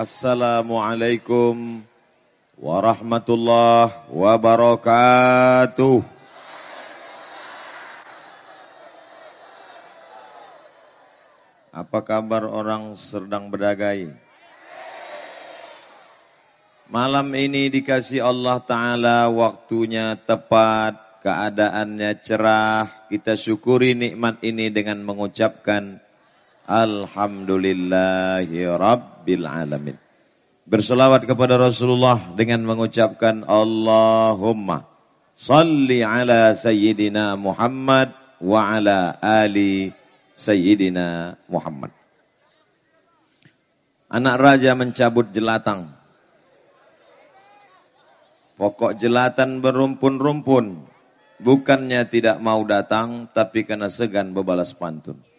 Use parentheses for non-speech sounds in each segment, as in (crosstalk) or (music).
Assalamualaikum warahmatullahi wabarakatuh. Apa kabar orang sedang berdagai? Malam ini dikasih Allah Ta'ala waktunya tepat, keadaannya cerah. Kita syukuri nikmat ini dengan mengucapkan Alhamdulillahi Rabbil Alamin. Berselawat kepada Rasulullah dengan mengucapkan Allahumma salli ala Sayyidina Muhammad wa ala ali Sayyidina Muhammad. Anak raja mencabut jelatang. Pokok jelatan berumpun-rumpun. Bukannya tidak mau datang, tapi karena segan bebalas pantun.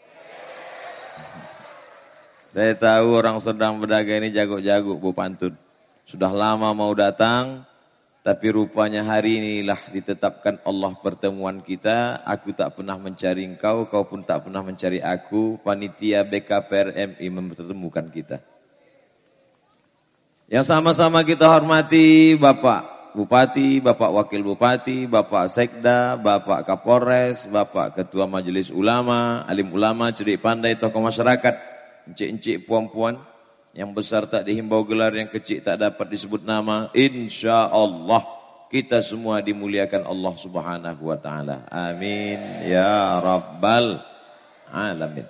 Saya tahu orang sedang berdagang ini jago-jago Bu Pantun. Sudah lama mau datang, tapi rupanya hari inilah ditetapkan Allah pertemuan kita. Aku tak pernah mencari engkau, kau pun tak pernah mencari aku. Panitia BKPRMI mempertemukan kita. Yang sama-sama kita hormati Bapak Bupati, Bapak Wakil Bupati, Bapak Sekda, Bapak Kapolres, Bapak Ketua Majelis Ulama, Alim Ulama, Cedik Pandai, Tokoh Masyarakat, encik-encik puan-puan yang besar tak dihimbau gelar, yang kecil tak dapat disebut nama. Insya Allah kita semua dimuliakan Allah Subhanahu Wa Taala. Amin ya Rabbal Alamin.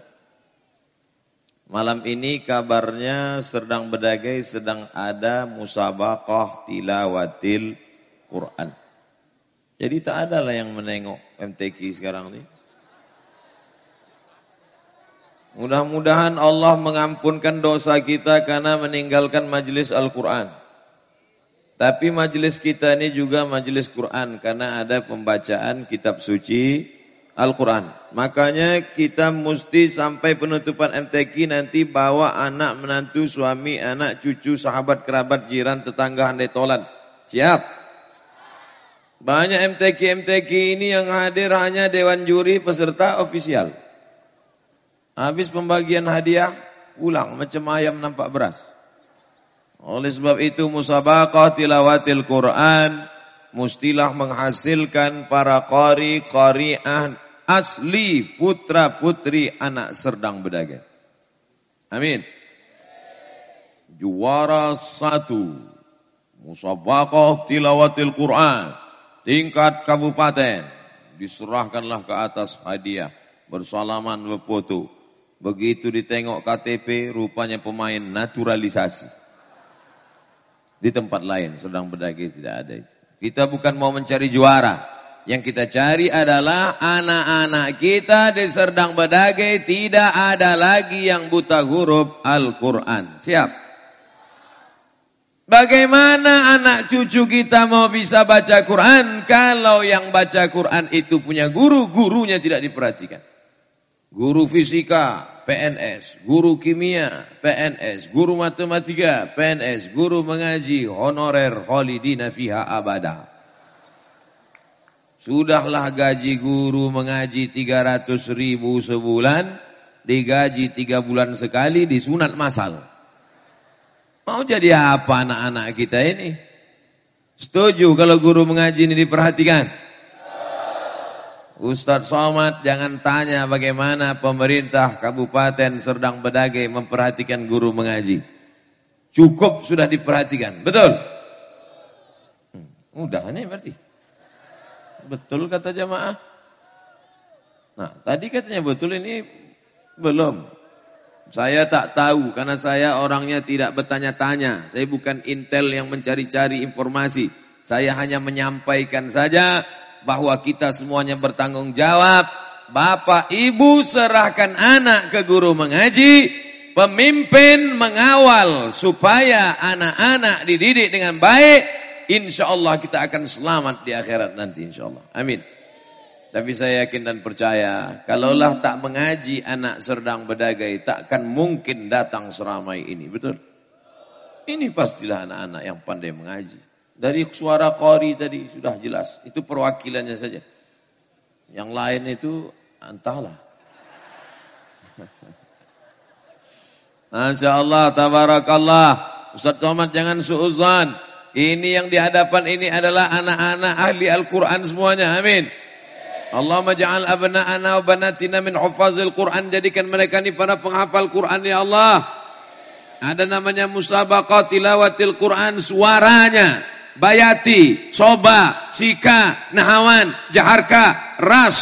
Malam ini kabarnya sedang berdagai, sedang ada musabaqah tilawatil Quran. Jadi tak ada lah yang menengok MTQ sekarang ni. Mudah-mudahan Allah mengampunkan dosa kita karena meninggalkan majelis Al-Quran. Tapi majelis kita ini juga majelis Quran karena ada pembacaan kitab suci Al-Quran. Makanya kita mesti sampai penutupan MTQ nanti bawa anak, menantu, suami, anak, cucu, sahabat, kerabat, jiran, tetangga, handai tolan. Siap? Banyak MTQ-MTQ ini yang hadir hanya Dewan Juri peserta ofisial. Habis pembagian hadiah, pulang macam ayam nampak beras. Oleh sebab itu musabaqah tilawatil Quran mustilah menghasilkan para qari qari'ah asli putra putri anak serdang bedagai. Amin. Juara satu musabaqah tilawatil Quran tingkat kabupaten diserahkanlah ke atas hadiah bersalaman berfoto Begitu ditengok KTP, rupanya pemain naturalisasi. Di tempat lain sedang berdagang tidak ada itu. Kita bukan mau mencari juara. Yang kita cari adalah anak-anak kita di Serdang Bedagai tidak ada lagi yang buta huruf Al-Quran. Siap? Bagaimana anak cucu kita mau bisa baca Quran kalau yang baca Quran itu punya guru, gurunya tidak diperhatikan. Guru fisika, PNS, guru kimia, PNS, guru matematika, PNS, guru mengaji, honorer, khalidina fiha abada. Sudahlah gaji guru mengaji 300 ribu sebulan, digaji 3 bulan sekali, disunat masal. Mau jadi apa anak-anak kita ini? Setuju kalau guru mengaji ini diperhatikan? Ustadz Somad jangan tanya bagaimana pemerintah Kabupaten Serdang Bedagai memperhatikan guru mengaji. Cukup sudah diperhatikan. Betul? Hmm, udah ini berarti. Betul kata jamaah. Nah tadi katanya betul ini belum. Saya tak tahu karena saya orangnya tidak bertanya-tanya. Saya bukan intel yang mencari-cari informasi. Saya hanya menyampaikan saja bahwa kita semuanya bertanggung jawab. Bapak, ibu serahkan anak ke guru mengaji, pemimpin mengawal supaya anak-anak dididik dengan baik. Insya Allah kita akan selamat di akhirat nanti insya Allah. Amin. Tapi saya yakin dan percaya, kalaulah tak mengaji anak serdang berdagai, takkan mungkin datang seramai ini. Betul? Ini pastilah anak-anak yang pandai mengaji. Dari suara kori tadi sudah jelas. Itu perwakilannya saja. Yang lain itu entahlah. (laughs) Masya Allah, tabarakallah. Ustaz Somad jangan suuzan. Ini yang di hadapan ini adalah anak-anak ahli Al-Quran semuanya. Amin. Allahumma ja'al abna'ana wa banatina min hufazil Quran. Jadikan mereka ini para penghafal Quran ya Allah. Ada namanya musabaqah tilawatil Quran suaranya. Bayati, Soba, Sika, Nahawan, Jaharka, Ras.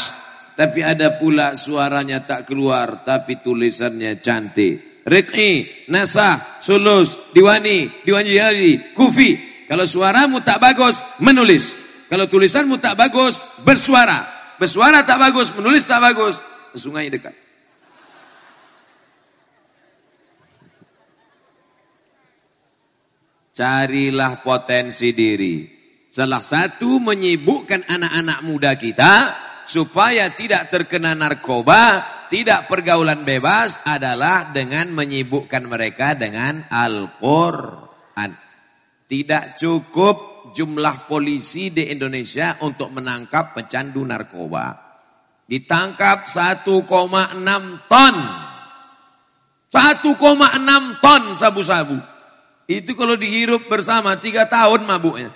Tapi ada pula suaranya tak keluar tapi tulisannya cantik. Rik'i, Nasah, Sulus, Diwani, Diwani Yali, Kufi, kalau suaramu tak bagus, menulis. Kalau tulisanmu tak bagus, bersuara. Bersuara tak bagus, menulis tak bagus, sungai dekat. Carilah potensi diri. Salah satu menyibukkan anak-anak muda kita supaya tidak terkena narkoba, tidak pergaulan bebas adalah dengan menyibukkan mereka dengan Al-Qur'an. Tidak cukup jumlah polisi di Indonesia untuk menangkap pecandu narkoba. Ditangkap 1,6 ton. 1,6 ton sabu-sabu. Itu kalau dihirup bersama 3 tahun mabuknya.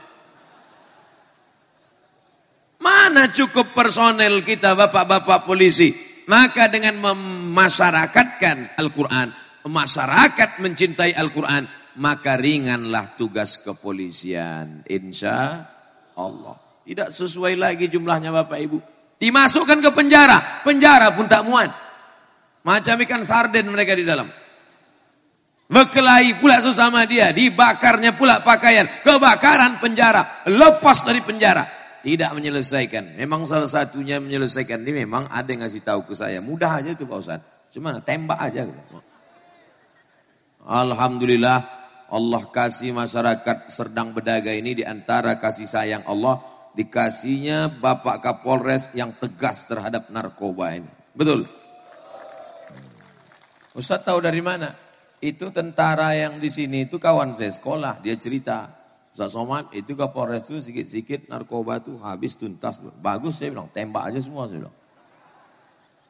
Mana cukup personel kita bapak-bapak polisi. Maka dengan memasyarakatkan Al-Quran. Masyarakat mencintai Al-Quran maka ringanlah tugas kepolisian. Insya Allah. Tidak sesuai lagi jumlahnya Bapak Ibu. Dimasukkan ke penjara. Penjara pun tak muat. Macam ikan sarden mereka di dalam. Berkelahi pula sesama dia. Dibakarnya pula pakaian. Kebakaran penjara. Lepas dari penjara. Tidak menyelesaikan. Memang salah satunya menyelesaikan ini memang ada yang ngasih tahu ke saya. Mudah aja itu Pak Ustaz. Cuma tembak aja. Alhamdulillah Allah kasih masyarakat Serdang Bedaga ini di antara kasih sayang Allah dikasihnya Bapak Kapolres yang tegas terhadap narkoba ini. Betul? Ustaz tahu dari mana? Itu tentara yang di sini itu kawan saya sekolah, dia cerita. Ustaz Somad itu Kapolres itu sikit-sikit narkoba tuh habis tuntas. Bagus saya bilang, tembak aja semua saya bilang.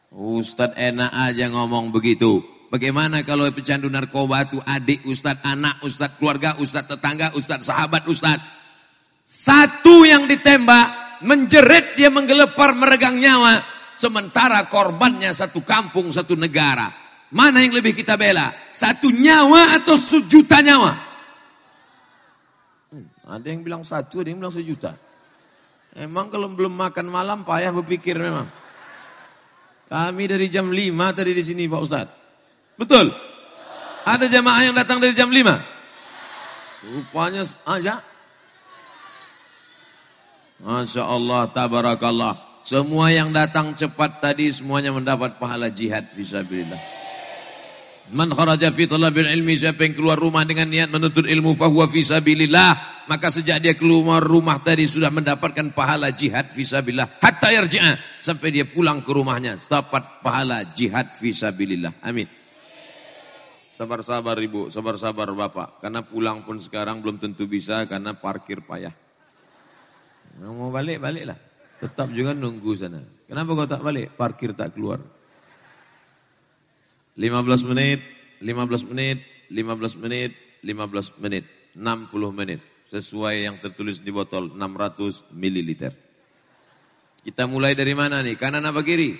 Ustaz enak aja ngomong begitu. Bagaimana kalau pecandu narkoba itu adik ustad, anak ustad, keluarga ustad, tetangga ustad, sahabat ustad. Satu yang ditembak, menjerit dia menggelepar meregang nyawa. Sementara korbannya satu kampung, satu negara. Mana yang lebih kita bela? Satu nyawa atau sejuta nyawa? Hmm, ada yang bilang satu, ada yang bilang sejuta. Emang kalau belum makan malam payah berpikir memang. Kami dari jam 5 tadi di sini Pak Ustadz. Betul? Ada jamaah yang datang dari jam 5? Rupanya aja. Masya Allah, tabarakallah. Semua yang datang cepat tadi semuanya mendapat pahala jihad fisabilillah. Man kharaja fi talabil ilmi siapa yang keluar rumah dengan niat menuntut ilmu fahuwa fisabilillah maka sejak dia keluar rumah tadi sudah mendapatkan pahala jihad fisabilillah hatta yarji'a sampai dia pulang ke rumahnya dapat pahala jihad fisabilillah. Amin. Sabar-sabar ibu, sabar-sabar bapak. Karena pulang pun sekarang belum tentu bisa karena parkir payah. Nah, mau balik, baliklah. Tetap juga nunggu sana. Kenapa kau tak balik? Parkir tak keluar. 15 menit, 15 menit, 15 menit, 15 menit, 60 menit. Sesuai yang tertulis di botol 600 mililiter. Kita mulai dari mana nih? Kanan apa kiri?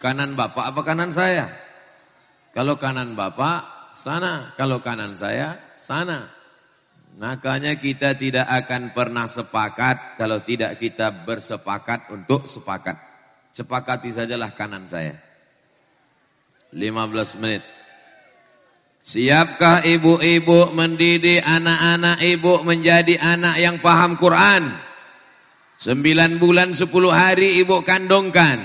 Kanan bapak apa kanan saya? Kalau kanan bapak, sana. Kalau kanan saya, sana. Makanya kita tidak akan pernah sepakat kalau tidak kita bersepakat untuk sepakat. Sepakati sajalah kanan saya. 15 menit. Siapkah ibu-ibu mendidik anak-anak ibu menjadi anak yang paham Quran? Sembilan bulan sepuluh hari ibu kandungkan.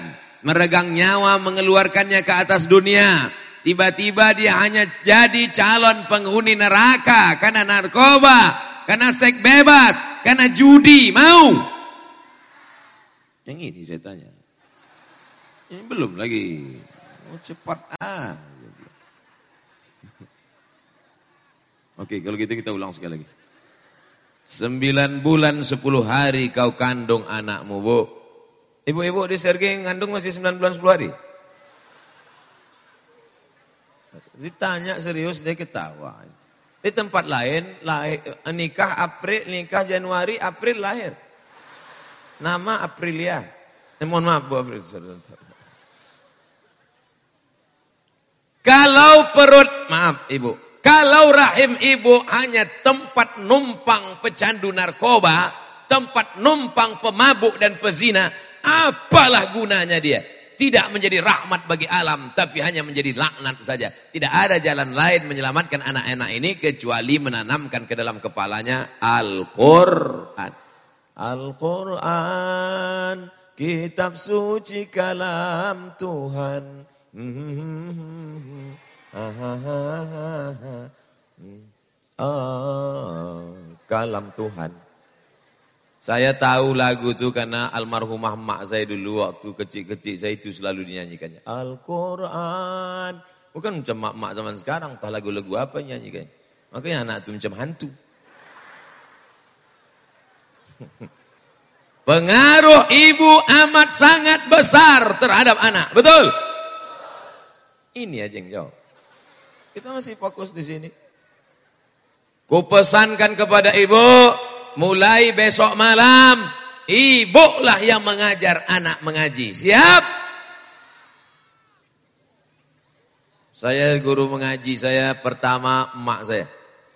Meregang nyawa mengeluarkannya ke atas dunia. Tiba-tiba dia hanya jadi calon penghuni neraka karena narkoba, karena seks bebas, karena judi. Mau? Yang ini saya tanya. Ini belum lagi. Oh, cepat ah. (laughs) Oke, kalau gitu kita ulang sekali lagi. Sembilan bulan sepuluh hari kau kandung anakmu, Bu. Ibu-ibu di Sergei ngandung masih sembilan bulan sepuluh hari? Ditanya serius dia ketawa. Di tempat lain, lahir, nikah April, nikah Januari, April lahir. Nama Aprilia. Eh, mohon maaf Bu April. Kalau perut, maaf Ibu. Kalau rahim ibu hanya tempat numpang pecandu narkoba, tempat numpang pemabuk dan pezina, apalah gunanya dia? tidak menjadi rahmat bagi alam tapi hanya menjadi laknat saja. Tidak ada jalan lain menyelamatkan anak-anak ini kecuali menanamkan ke dalam kepalanya Al-Qur'an. Al-Qur'an kitab suci kalam Tuhan. Ah, kalam Tuhan. Saya tahu lagu itu karena almarhumah mak saya dulu waktu kecil-kecil saya itu selalu dinyanyikannya. Al-Quran. Bukan macam mak-mak zaman sekarang, entah lagu-lagu apa nyanyikan. Makanya anak itu macam hantu. (laughs) Pengaruh ibu amat sangat besar terhadap anak. Betul? Ini aja yang jawab. Kita masih fokus di sini. Kupesankan kepada ibu, mulai besok malam ibu lah yang mengajar anak mengaji. Siap? Saya guru mengaji saya pertama emak saya.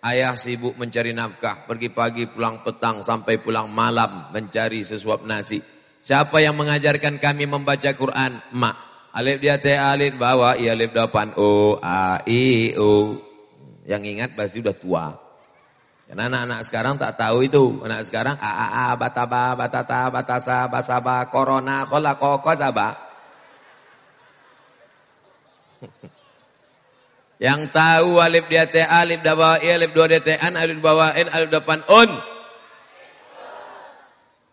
Ayah sibuk mencari nafkah, pergi pagi pulang petang sampai pulang malam mencari sesuap nasi. Siapa yang mengajarkan kami membaca Quran? Emak. Alif dia teh alif bawa i alif depan o a i o. Yang ingat pasti udah tua. Karena anak-anak sekarang tak tahu itu. Anak sekarang a a a bataba batata batasa basaba corona kolako kozaba. (laughs) Yang tahu alif dia teh alif dawa i alif dua dia teh an alif bawa in alif depan un.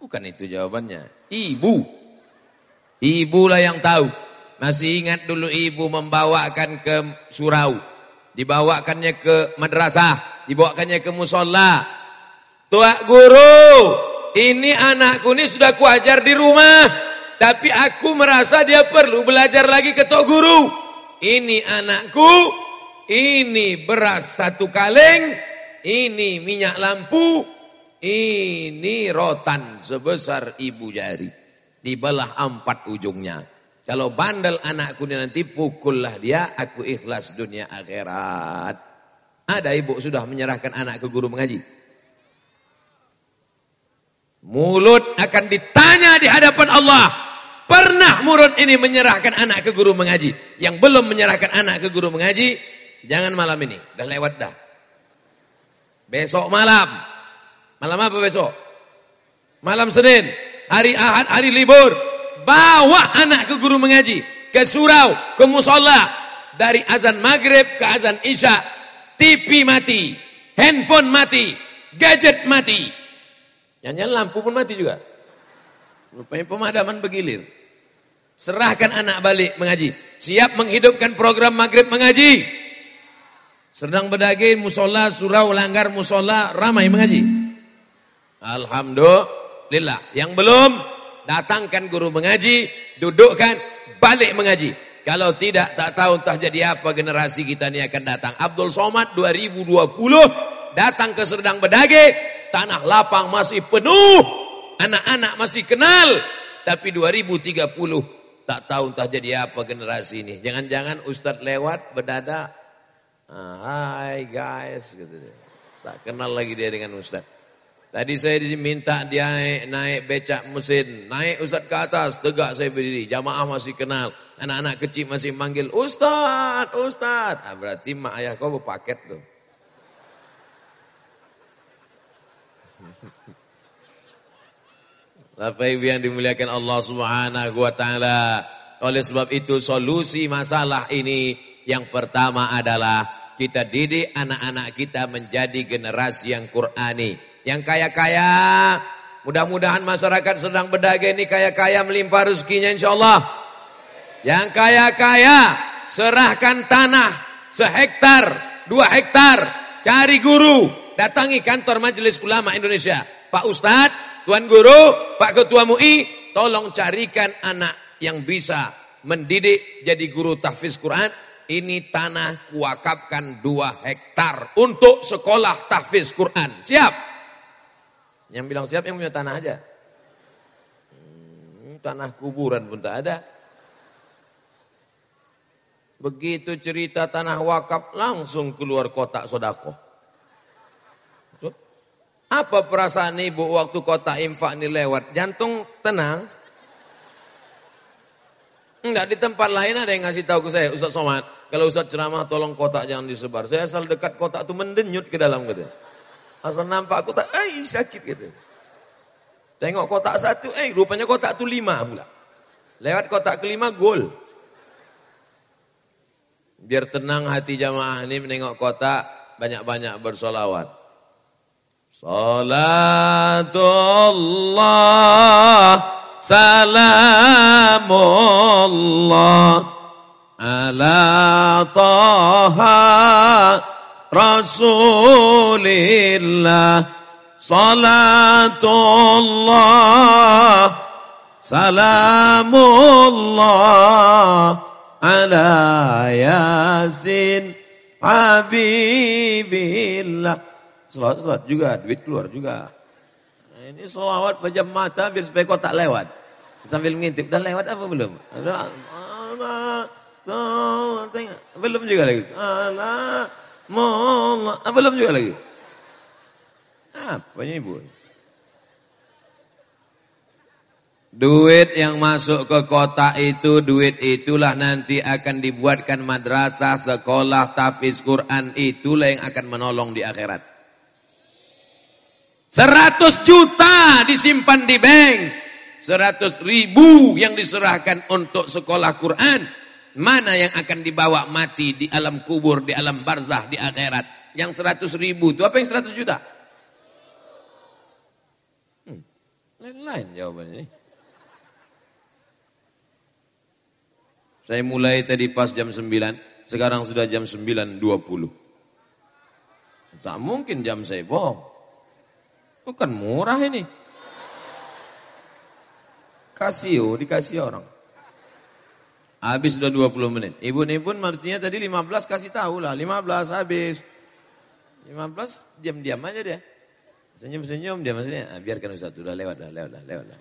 Bukan itu jawabannya. Ibu. Ibulah yang tahu. Masih ingat dulu ibu membawakan ke surau. Dibawakannya ke madrasah dibawakannya ke musola. Tuak guru, ini anakku ini sudah kuajar di rumah, tapi aku merasa dia perlu belajar lagi ke tok guru. Ini anakku, ini beras satu kaleng, ini minyak lampu, ini rotan sebesar ibu jari. Dibelah empat ujungnya. Kalau bandel anakku nanti pukullah dia, aku ikhlas dunia akhirat. Ada ibu sudah menyerahkan anak ke guru mengaji. Mulut akan ditanya di hadapan Allah. Pernah mulut ini menyerahkan anak ke guru mengaji. Yang belum menyerahkan anak ke guru mengaji, jangan malam ini. Dah lewat dah. Besok malam. Malam apa besok? Malam Senin. Hari Ahad, hari libur. Bawa anak ke guru mengaji. Ke surau, ke musola. Dari azan maghrib ke azan isya TV mati, handphone mati, gadget mati. Yang lampu pun mati juga. Rupanya pemadaman bergilir. Serahkan anak balik mengaji. Siap menghidupkan program maghrib mengaji. Sedang berdaging musola, surau, langgar musola, ramai mengaji. Alhamdulillah. Yang belum, datangkan guru mengaji, dudukkan, balik mengaji. Kalau tidak, tak tahu entah jadi apa generasi kita ini akan datang. Abdul Somad 2020 datang ke Serdang Bedage, tanah lapang masih penuh, anak-anak masih kenal. Tapi 2030 tak tahu entah jadi apa generasi ini. Jangan-jangan Ustadz lewat berdada, ah, hai guys, gitu. Tak kenal lagi dia dengan Ustadz. Tadi saya diminta dia naik, naik becak mesin, naik Ustaz ke atas, tegak saya berdiri. Jamaah masih kenal, anak-anak kecil masih manggil Ustaz, Ustaz. Ah, berarti mak ayah kau berpaket tuh. (laughs) Bapak Ibu yang dimuliakan Allah Subhanahu wa taala. Oleh sebab itu solusi masalah ini yang pertama adalah kita didik anak-anak kita menjadi generasi yang Qurani yang kaya-kaya, mudah-mudahan masyarakat sedang berdagang ini kaya-kaya melimpah rezekinya insya Allah. Yang kaya-kaya, serahkan tanah sehektar, dua hektar, cari guru, datangi kantor Majelis Ulama Indonesia. Pak Ustadz, Tuan Guru, Pak Ketua MUI, tolong carikan anak yang bisa mendidik jadi guru tahfiz Quran, ini tanah kuakapkan dua hektar untuk sekolah tahfiz Quran. Siap? Yang bilang siap yang punya tanah aja. Hmm, tanah kuburan pun tak ada. Begitu cerita tanah wakaf langsung keluar kotak sodako. Apa perasaan ibu waktu kotak infak ini lewat? Jantung tenang. Enggak di tempat lain ada yang ngasih tahu ke saya, Ustaz Somad. Kalau Ustaz ceramah tolong kotak jangan disebar. Saya asal dekat kotak itu mendenyut ke dalam gitu. Asal nampak kotak, eh sakit gitu. Tengok kotak satu, eh rupanya kotak itu lima pula. Lewat kotak kelima, gol. Biar tenang hati jamaah ini menengok kotak, banyak-banyak bersolawat. Salatullah, salamullah ala taha rasulillah salatullah salamullah ala yasin habibillah Selawat-selawat juga, duit keluar juga. Ini selawat pejam mata biar supaya kau tak lewat. Sambil ngintip, dan lewat apa belum? Belum juga lagi. Allah, Ah, belum juga lagi. Apa ini ibu? Duit yang masuk ke kota itu, duit itulah nanti akan dibuatkan madrasah, sekolah, tafiz Quran, itulah yang akan menolong di akhirat. Seratus juta disimpan di bank. Seratus ribu yang diserahkan untuk sekolah Quran. Mana yang akan dibawa mati di alam kubur, di alam barzah, di akhirat. Yang seratus ribu itu apa yang seratus juta? Hmm, lain-lain jawabannya ini. Saya mulai tadi pas jam 9, sekarang sudah jam 9.20. Tak mungkin jam saya bohong. Bukan murah ini. Kasih dikasih orang. Habis sudah 20 menit. Ibu ini pun maksudnya tadi 15 kasih tahu lah. 15 habis. 15 diam-diam aja dia. Senyum-senyum dia maksudnya. Ah, biarkan Ustaz sudah lewat dah, lewat dah, lewat dah.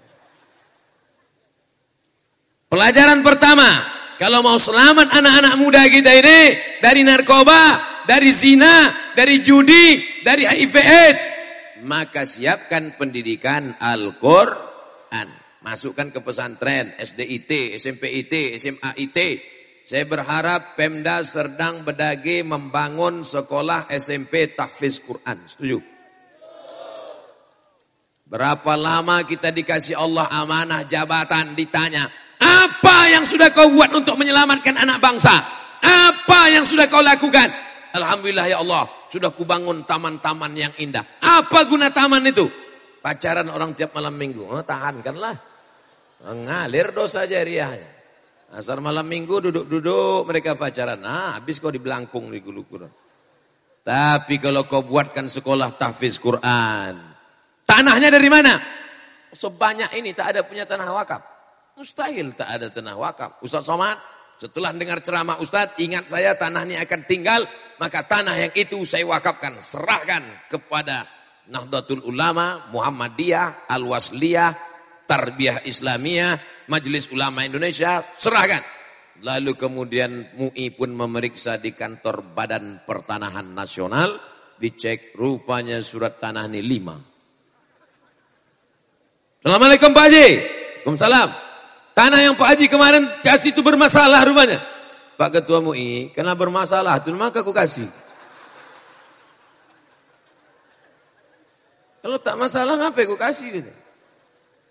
Pelajaran pertama. Kalau mau selamat anak-anak muda kita ini. Dari narkoba, dari zina, dari judi, dari HIV AIDS. Maka siapkan pendidikan Al-Quran. Masukkan ke pesantren, SDIT, SMPIT, SMAIT. Saya berharap Pemda Serdang Bedage membangun sekolah SMP tahfiz Quran. Setuju? Berapa lama kita dikasih Allah amanah jabatan ditanya. Apa yang sudah kau buat untuk menyelamatkan anak bangsa? Apa yang sudah kau lakukan? Alhamdulillah ya Allah. Sudah kubangun taman-taman yang indah. Apa guna taman itu? Pacaran orang tiap malam minggu. Oh, tahankanlah. Mengalir dosa jariahnya. Asar malam minggu duduk-duduk mereka pacaran. Nah habis kau dibelangkung di gulu Quran. Tapi kalau kau buatkan sekolah tahfiz Quran. Tanahnya dari mana? Sebanyak ini tak ada punya tanah wakaf. Mustahil tak ada tanah wakaf. Ustaz Somad, setelah dengar ceramah Ustaz, ingat saya tanah ini akan tinggal. Maka tanah yang itu saya wakafkan. Serahkan kepada Nahdlatul Ulama, Muhammadiyah, Al-Wasliyah, Tarbiyah Islamiyah, Majelis Ulama Indonesia, serahkan. Lalu kemudian MUI pun memeriksa di kantor Badan Pertanahan Nasional, dicek rupanya surat tanah ini lima. Assalamualaikum Pak Haji. Waalaikumsalam. Tanah yang Pak Haji kemarin kasih itu bermasalah rupanya. Pak Ketua MUI, karena bermasalah, itu maka aku kasih. Kalau tak masalah ngapain aku kasih gitu.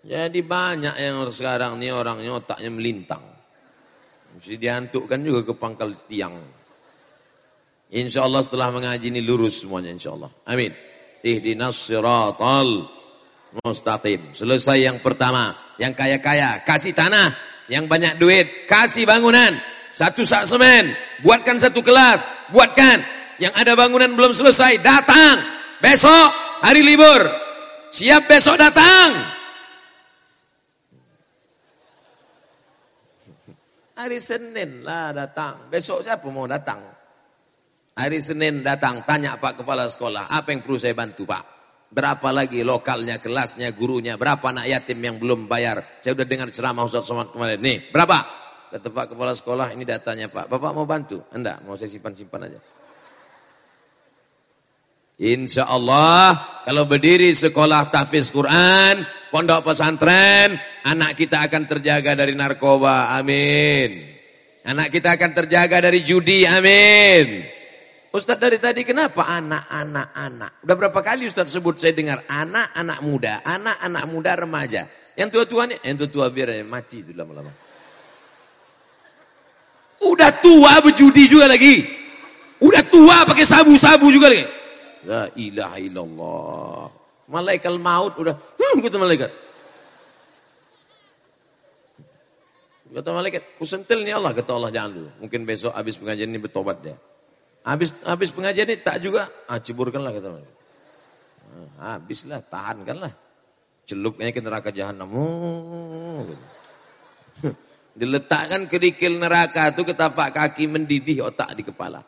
Jadi banyak yang sekarang ini orangnya otaknya melintang. Mesti diantukkan juga ke pangkal tiang. Insya Allah setelah mengaji ini lurus semuanya insya Allah. Amin. Ihdinas siratal mustaqim. Selesai yang pertama. Yang kaya-kaya kasih tanah. Yang banyak duit kasih bangunan. Satu sak semen. Buatkan satu kelas. Buatkan. Yang ada bangunan belum selesai datang. Besok hari libur. Siap besok datang. Hari Senin lah datang. Besok siapa mau datang? Hari Senin datang, tanya Pak Kepala Sekolah, apa yang perlu saya bantu Pak? Berapa lagi lokalnya, kelasnya, gurunya, berapa anak yatim yang belum bayar? Saya udah dengar ceramah Ustaz Somad kemarin. Nih, berapa? Kata Pak Kepala Sekolah, ini datanya Pak. Bapak mau bantu? Enggak, mau saya simpan-simpan aja. Insya Allah kalau berdiri sekolah tahfiz Quran, pondok pesantren, anak kita akan terjaga dari narkoba. Amin. Anak kita akan terjaga dari judi. Amin. Ustadz dari tadi kenapa anak-anak anak? Udah berapa kali Ustadz sebut saya dengar anak-anak muda, anak-anak muda remaja. Yang tua-tua nih, yang tua-tua biar mati itu lama-lama. Udah tua berjudi juga lagi. Udah tua pakai sabu-sabu juga lagi. La ilaha illallah. Malaikat maut udah, hmm, kata malaikat. Kata malaikat, kusentil nih Allah, kata Allah jangan dulu. Mungkin besok habis pengajian ini bertobat dia. Habis habis pengajian ini tak juga, ah ciburkanlah kata malaikat. Ah, habislah, tahankanlah. Celupnya ke neraka jahanam. Oh, gitu. (laughs) Diletakkan kerikil neraka itu ketapak kaki mendidih otak di kepala.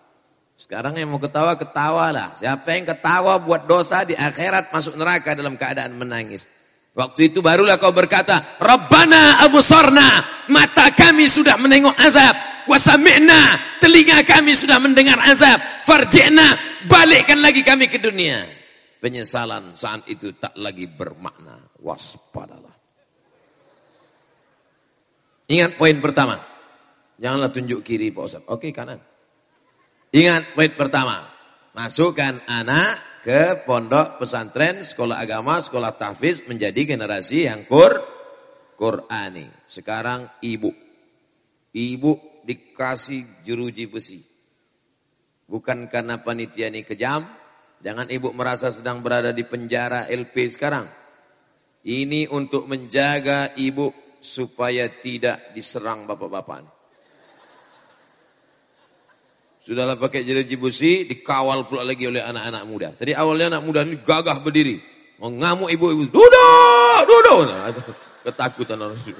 Sekarang yang mau ketawa, ketawa lah. Siapa yang ketawa buat dosa di akhirat masuk neraka dalam keadaan menangis. Waktu itu barulah kau berkata, Rabbana abusarna, mata kami sudah menengok azab. Wasami'na, telinga kami sudah mendengar azab. Farji'na, balikkan lagi kami ke dunia. Penyesalan saat itu tak lagi bermakna. Waspadalah. Ingat poin pertama. Janganlah tunjuk kiri Pak Ustaz. Oke kanan. Ingat poin pertama, masukkan anak ke pondok pesantren, sekolah agama, sekolah tahfiz menjadi generasi yang kur Qurani. Sekarang ibu. Ibu dikasih jeruji besi. Bukan karena panitia ini kejam, jangan ibu merasa sedang berada di penjara LP sekarang. Ini untuk menjaga ibu supaya tidak diserang bapak-bapak. Sudahlah pakai jeruji besi, dikawal pula lagi oleh anak-anak muda. Tadi awalnya anak muda ini gagah berdiri. Mengamuk ibu-ibu. Duduk, duduk. Nah, (laughs) ketakutan orang itu. (laughs)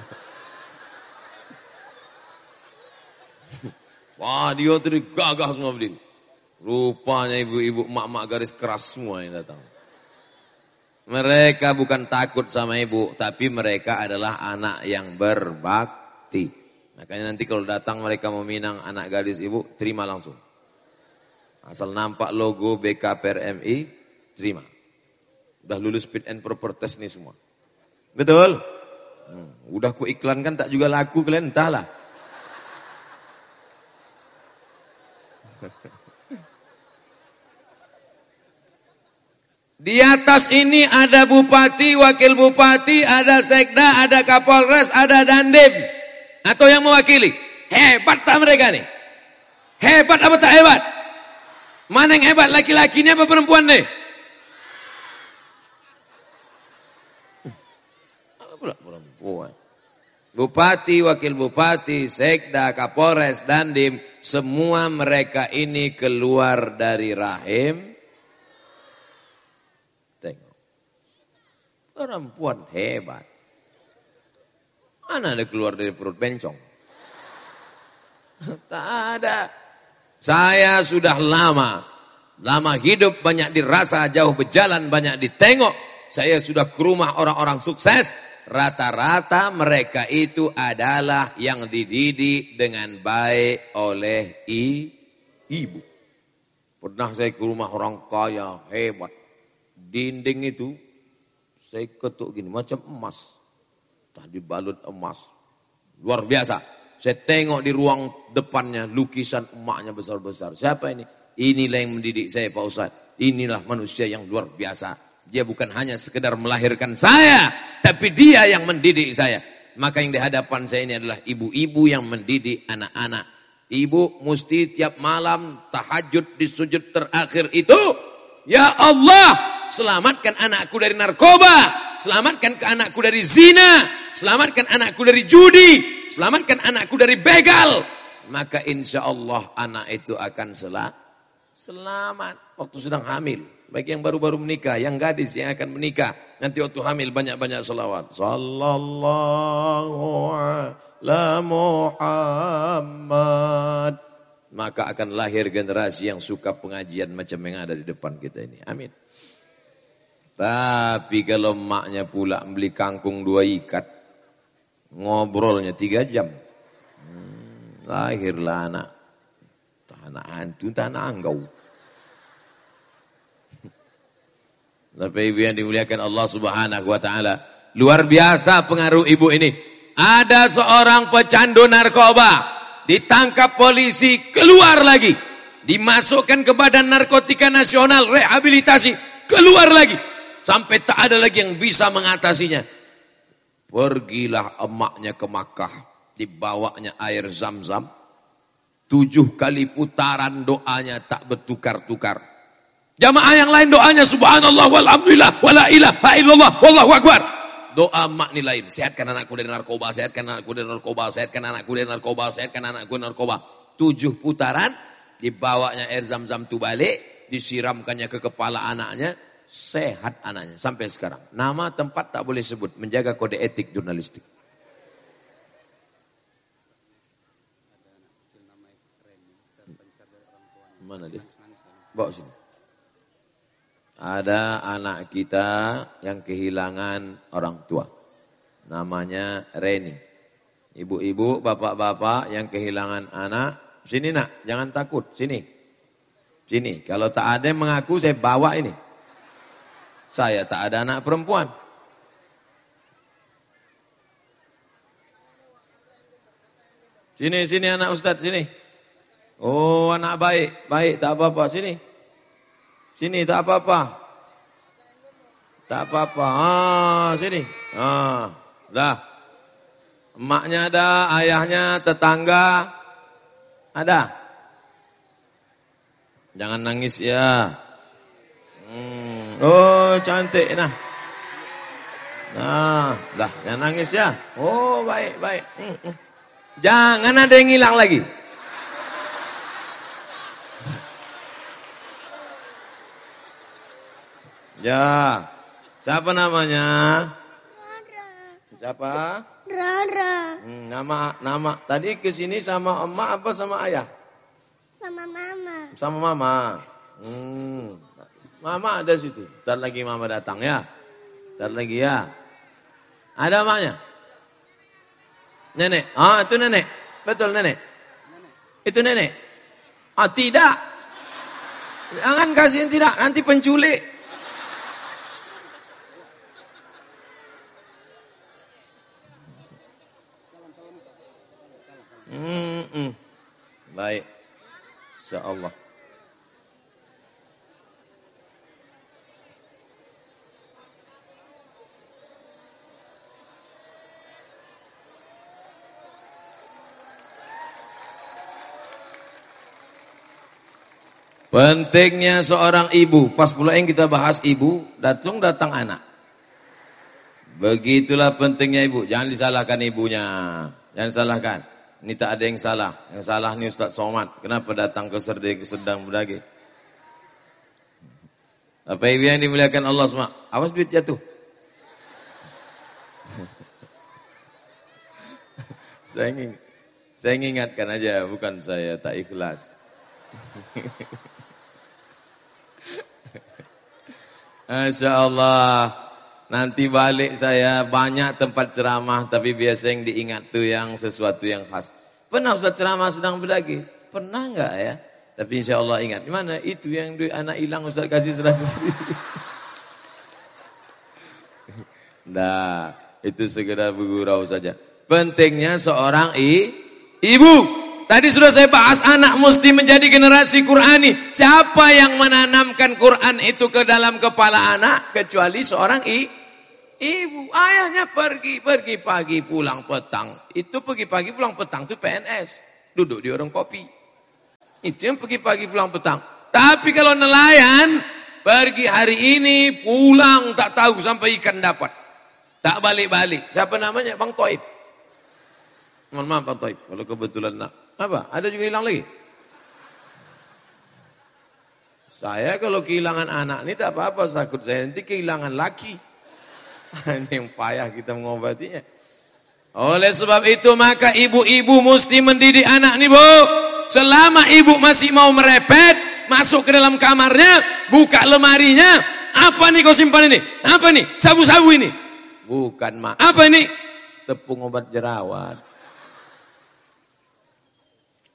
Wah dia tadi gagah semua berdiri. Rupanya ibu-ibu mak-mak garis keras semua yang datang. Mereka bukan takut sama ibu, tapi mereka adalah anak yang berbakti. Makanya nanti kalau datang mereka meminang anak gadis ibu, terima langsung. Asal nampak logo BKPRMI, terima. Udah lulus fit and proper test nih semua. Betul? Hmm, udah ku iklankan tak juga laku kalian, entahlah. Di atas ini ada bupati, wakil bupati, ada sekda, ada kapolres, ada dandim. Atau yang mewakili. Hebat tak mereka nih? Hebat apa tak hebat? Mana yang hebat? Laki-laki ini apa perempuan nih? Apa perempuan? Bupati, wakil bupati, sekda, kapolres, dandim, semua mereka ini keluar dari rahim. Tengok. Perempuan hebat. Mana ada keluar dari perut bencong? (laughs) Tak ada. Saya sudah lama, lama hidup banyak dirasa, jauh berjalan banyak ditengok. Saya sudah ke rumah orang-orang sukses. Rata-rata mereka itu adalah yang dididik dengan baik oleh i, ibu. Pernah saya ke rumah orang kaya, hebat. Dinding itu saya ketuk gini, macam emas. Tadi balut emas. Luar biasa. Saya tengok di ruang depannya lukisan emaknya besar-besar. Siapa ini? Inilah yang mendidik saya Pak Ustaz. Inilah manusia yang luar biasa. Dia bukan hanya sekedar melahirkan saya. Tapi dia yang mendidik saya. Maka yang di hadapan saya ini adalah ibu-ibu yang mendidik anak-anak. Ibu mesti tiap malam tahajud di sujud terakhir itu. Ya Allah, selamatkan anakku dari narkoba. Selamatkan ke anakku dari zina. Selamatkan anakku dari judi. Selamatkan anakku dari begal. Maka insya Allah anak itu akan sel selamat. Waktu sedang hamil. Bagi yang baru-baru menikah. Yang gadis yang akan menikah. Nanti waktu hamil banyak-banyak selawat. Sallallahu la Muhammad. Maka akan lahir generasi yang suka pengajian macam yang ada di depan kita ini. Amin. Tapi kalau maknya pula beli kangkung dua ikat, ngobrolnya tiga jam. Hmm, lahirlah anak. Tanah antu, tanah anggau. (laughs) Bapak ibu yang dimuliakan Allah subhanahu wa ta'ala. Luar biasa pengaruh ibu ini. Ada seorang pecandu narkoba. Ditangkap polisi, keluar lagi. Dimasukkan ke badan narkotika nasional, rehabilitasi. Keluar lagi. Sampai tak ada lagi yang bisa mengatasinya. Pergilah emaknya ke Makkah. Dibawanya air zam-zam. Tujuh kali putaran doanya tak bertukar-tukar Jamaah yang lain doanya subhanallah walhamdulillah wala ilaha illallah wallahu akbar. Doa mak ni lain. Sehatkan anakku dari narkoba, sehatkan anakku dari narkoba, sehatkan anakku dari narkoba, sehatkan anakku dari narkoba. Tujuh putaran, dibawanya air zam-zam tu balik, disiramkannya ke kepala anaknya, sehat anaknya sampai sekarang. Nama tempat tak boleh sebut, menjaga kode etik jurnalistik. Mana dia? Bawa sini. Ada anak kita yang kehilangan orang tua. Namanya Reni. Ibu-ibu, bapak-bapak yang kehilangan anak. Sini nak, jangan takut. Sini. Sini. Kalau tak ada yang mengaku, saya bawa ini. Saya tak ada anak perempuan. Sini, sini anak ustadz, sini. Oh anak baik, baik tak apa-apa, sini. Sini tak apa-apa. Tak apa-apa. Ah, sini. Ah, dah. Emaknya ada, ayahnya, tetangga ada. Jangan nangis ya. Oh, cantik nah. Nah, dah, jangan nangis ya. Oh, baik, baik. Hmm, hmm. Jangan ada yang hilang lagi. Ya. Siapa namanya? Rara. Siapa? Rara. Hmm, nama nama tadi ke sini sama emak apa sama ayah? Sama mama. Sama mama. Hmm. Mama ada situ. Ntar lagi mama datang ya. Ntar lagi ya. Ada emaknya? Nenek. Ah, itu nenek. Betul nenek. Itu nenek. Ah, tidak. Jangan kasihin tidak, nanti penculik. Hmm, hmm. Baik. Insyaallah. Pentingnya seorang ibu, pas pula yang kita bahas ibu, datang datang anak. Begitulah pentingnya ibu, jangan disalahkan ibunya, jangan salahkan. Ini tak ada yang salah, yang salah ni Ustaz Somad. Kenapa datang ke serdek sedang berdagi? Apa ibu yang dimuliakan Allah semua? Awas duit jatuh. (laughs) saya ingin, saya ingatkan aja, bukan saya tak ikhlas. (laughs) Masya Allah. Nanti balik saya banyak tempat ceramah tapi biasa yang diingat tuh yang sesuatu yang khas. Pernah Ustaz ceramah sedang berdagi? Pernah enggak ya? Tapi insya Allah ingat. Mana itu yang duit anak hilang Ustaz kasih seratus ribu. (laughs) Nah, itu segera bergurau saja. Pentingnya seorang i, ibu Tadi sudah saya bahas anak mesti menjadi generasi Qurani. Siapa yang menanamkan Quran itu ke dalam kepala anak kecuali seorang i, ibu. Ayahnya pergi, pergi pagi pulang petang. Itu pergi pagi pulang petang itu PNS. Duduk di orang kopi. Itu yang pergi pagi pulang petang. Tapi kalau nelayan pergi hari ini pulang tak tahu sampai ikan dapat. Tak balik-balik. Siapa namanya? Bang Toib. Mohon maaf Bang Toib. Kalau kebetulan nak apa? Ada juga hilang lagi? Saya kalau kehilangan anak ini tak apa-apa, takut saya nanti kehilangan laki. (laughs) ini yang payah kita mengobatinya. Oleh sebab itu maka ibu-ibu mesti mendidik anak nih bu. Selama ibu masih mau merepet, masuk ke dalam kamarnya, buka lemarinya, apa nih kau simpan ini? Apa nih? Sabu-sabu ini? Bukan mak. Apa ini? Tepung obat jerawat.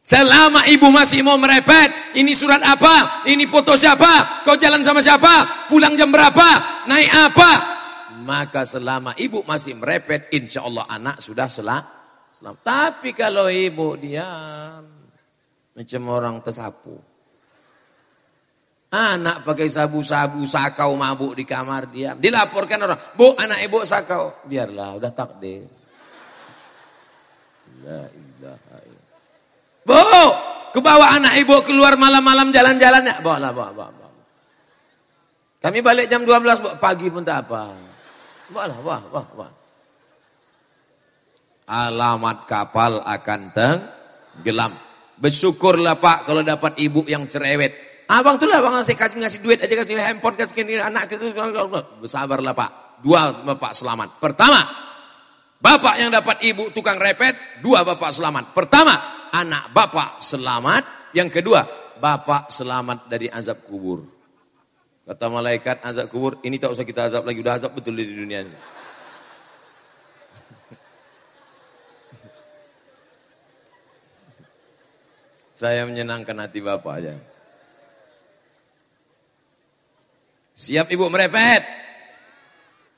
Selama ibu masih mau merepet, ini surat apa? Ini foto siapa? Kau jalan sama siapa? Pulang jam berapa? Naik apa? Maka selama ibu masih merepet, insya Allah anak sudah selam. selam. Tapi kalau ibu diam, macam orang tersapu. Anak pakai sabu-sabu, sakau mabuk di kamar diam. Dilaporkan orang, bu anak ibu sakau. Biarlah, udah takdir. Bu, ke bawah anak ibu keluar malam-malam jalan-jalan ya. Bawa lah, bawa, bawa, bawa. Kami balik jam 12, bu. pagi pun tak apa. Bawa lah, bawa, bawa, bawa. Alamat kapal akan tenggelam. Bersyukurlah pak kalau dapat ibu yang cerewet. Abang tuh lah bang saya kasih ngasih duit aja kasih handphone kasih ini anak itu bersabarlah pak. Dua bapak selamat. Pertama, bapak yang dapat ibu tukang repet, dua bapak selamat. Pertama, anak bapak selamat. Yang kedua, bapak selamat dari azab kubur. Kata malaikat azab kubur, ini tak usah kita azab lagi, udah azab betul di dunia ini. (laughs) Saya menyenangkan hati bapak aja. Siap ibu merepet?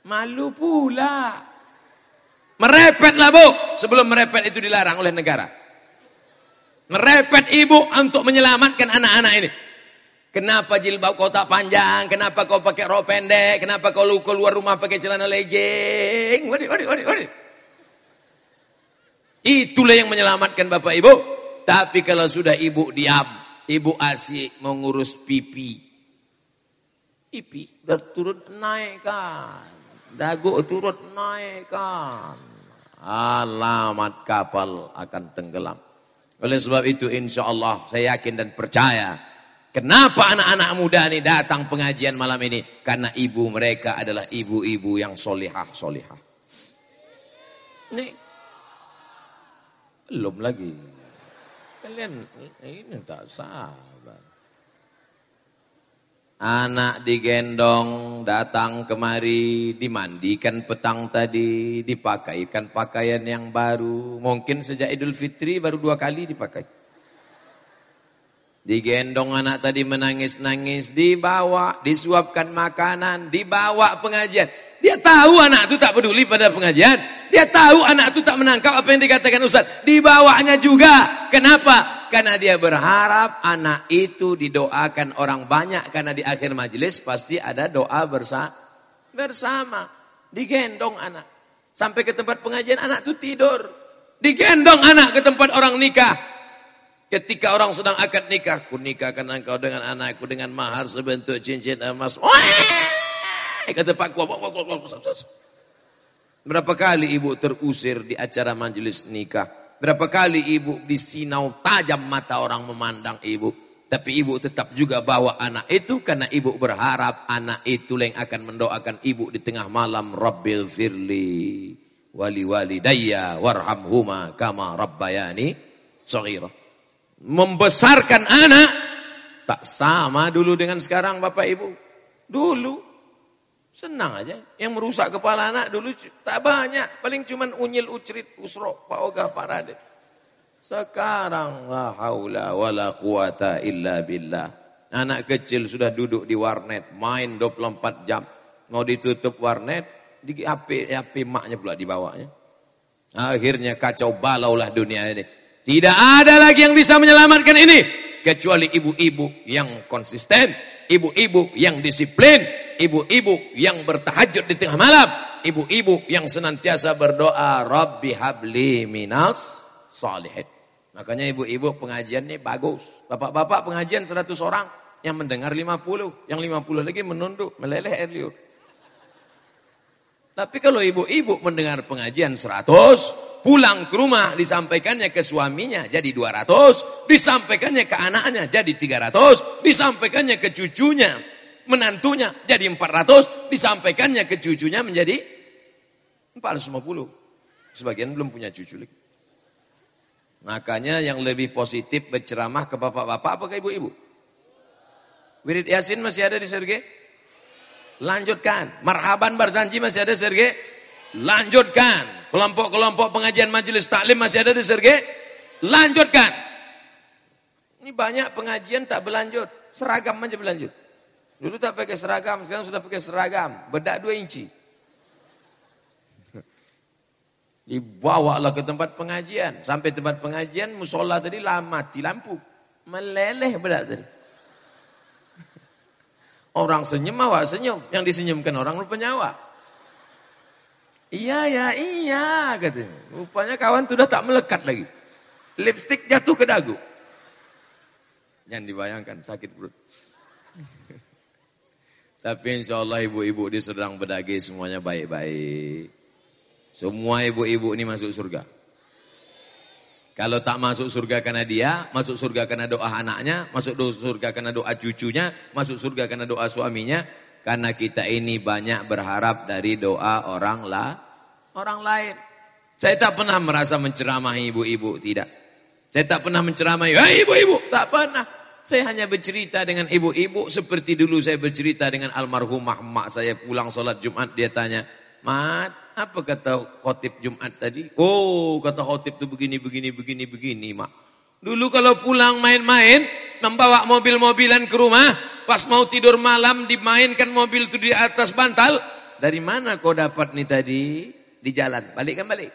Malu pula. Merepet lah bu. Sebelum merepet itu dilarang oleh negara. Merepet ibu untuk menyelamatkan anak-anak ini. Kenapa jilbab kau tak panjang? Kenapa kau pakai rok pendek? Kenapa kau keluar rumah pakai celana lejeng? Wadi, wadi, wadi, wadi. Itulah yang menyelamatkan bapak ibu. Tapi kalau sudah ibu diam, ibu asik mengurus pipi. Pipi udah turun naik kan. Dagu turun naik kan. Alamat kapal akan tenggelam. Oleh sebab itu insya Allah saya yakin dan percaya. Kenapa anak-anak muda ini datang pengajian malam ini? Karena ibu mereka adalah ibu-ibu yang solihah, solihah. Nih, belum lagi. Kalian ini tak sabar. Anak digendong datang kemari dimandikan petang tadi dipakaikan pakaian yang baru. Mungkin sejak Idul Fitri baru dua kali dipakai. Digendong anak tadi menangis-nangis dibawa disuapkan makanan dibawa pengajian. Dia tahu anak itu tak peduli pada pengajian. Dia tahu anak itu tak menangkap apa yang dikatakan Ustaz. Dibawanya juga. Kenapa karena dia berharap anak itu didoakan orang banyak. Karena di akhir majelis pasti ada doa bersa bersama. Digendong anak. Sampai ke tempat pengajian anak itu tidur. Digendong anak ke tempat orang nikah. Ketika orang sedang akad nikah. Ku nikahkan engkau dengan anakku dengan mahar sebentuk cincin emas. Kata Pak Berapa kali ibu terusir di acara majelis nikah. Berapa kali ibu disinau tajam mata orang memandang ibu. Tapi ibu tetap juga bawa anak itu karena ibu berharap anak itu yang akan mendoakan ibu di tengah malam. Rabbil firli wali wali daya warhamhuma kama rabbayani saghira. Membesarkan anak tak sama dulu dengan sekarang Bapak Ibu. Dulu Senang aja. Yang merusak kepala anak dulu tak banyak. Paling cuman unyil ucrit usro. Pak Ogah Pak Raden. Sekarang la haula wa la quwata illa billah. Anak kecil sudah duduk di warnet. Main 24 jam. Mau ditutup warnet. Di HP, HP maknya pula dibawanya. Akhirnya kacau balau lah dunia ini. Tidak ada lagi yang bisa menyelamatkan ini. Kecuali ibu-ibu yang konsisten. Ibu-ibu yang disiplin ibu-ibu yang bertahajud di tengah malam, ibu-ibu yang senantiasa berdoa, Rabbi habli minas salihin. Makanya ibu-ibu pengajian ini bagus. Bapak-bapak pengajian 100 orang, yang mendengar 50, yang 50 lagi menunduk, meleleh air liur. Tapi kalau ibu-ibu mendengar pengajian 100, pulang ke rumah disampaikannya ke suaminya jadi 200, disampaikannya ke anaknya jadi 300, disampaikannya ke cucunya menantunya jadi 400, disampaikannya ke cucunya menjadi 450. Sebagian belum punya cucu lagi. Makanya yang lebih positif berceramah ke bapak-bapak apa ke ibu-ibu? Wirid Yasin masih ada di Sergei? Lanjutkan. Marhaban Barzanji masih ada Sergei? Lanjutkan. Kelompok-kelompok pengajian majelis taklim masih ada di Sergei? Lanjutkan. Ini banyak pengajian tak berlanjut. Seragam aja berlanjut. Dulu tak pakai seragam, sekarang sudah pakai seragam. Bedak dua inci. (laughs) Dibawalah ke tempat pengajian. Sampai tempat pengajian, musola tadi lama, mati lampu. Meleleh bedak tadi. (laughs) Orang senyum, awak senyum. Yang disenyumkan orang lupa nyawa. Iya, ya, iya, katanya. Rupanya kawan sudah tak melekat lagi. Lipstick jatuh ke dagu. Jangan dibayangkan, sakit perut. Tapi insya Allah ibu-ibu di sedang berdagi semuanya baik-baik. Semua ibu-ibu ini masuk surga. Kalau tak masuk surga karena dia, masuk surga karena doa anaknya, masuk surga karena doa cucunya, masuk surga karena doa suaminya. Karena kita ini banyak berharap dari doa orang lah, orang lain. Saya tak pernah merasa menceramahi ibu-ibu, tidak. Saya tak pernah menceramahi, hei ibu-ibu, tak pernah. Saya hanya bercerita dengan ibu-ibu seperti dulu saya bercerita dengan almarhumah mak saya pulang sholat Jumat dia tanya, Mat, apa kata khotib Jumat tadi? Oh, kata khotib itu begini, begini, begini, begini, mak. Dulu kalau pulang main-main, membawa mobil-mobilan ke rumah, pas mau tidur malam dimainkan mobil itu di atas bantal. Dari mana kau dapat nih tadi? Di jalan, balikkan balik.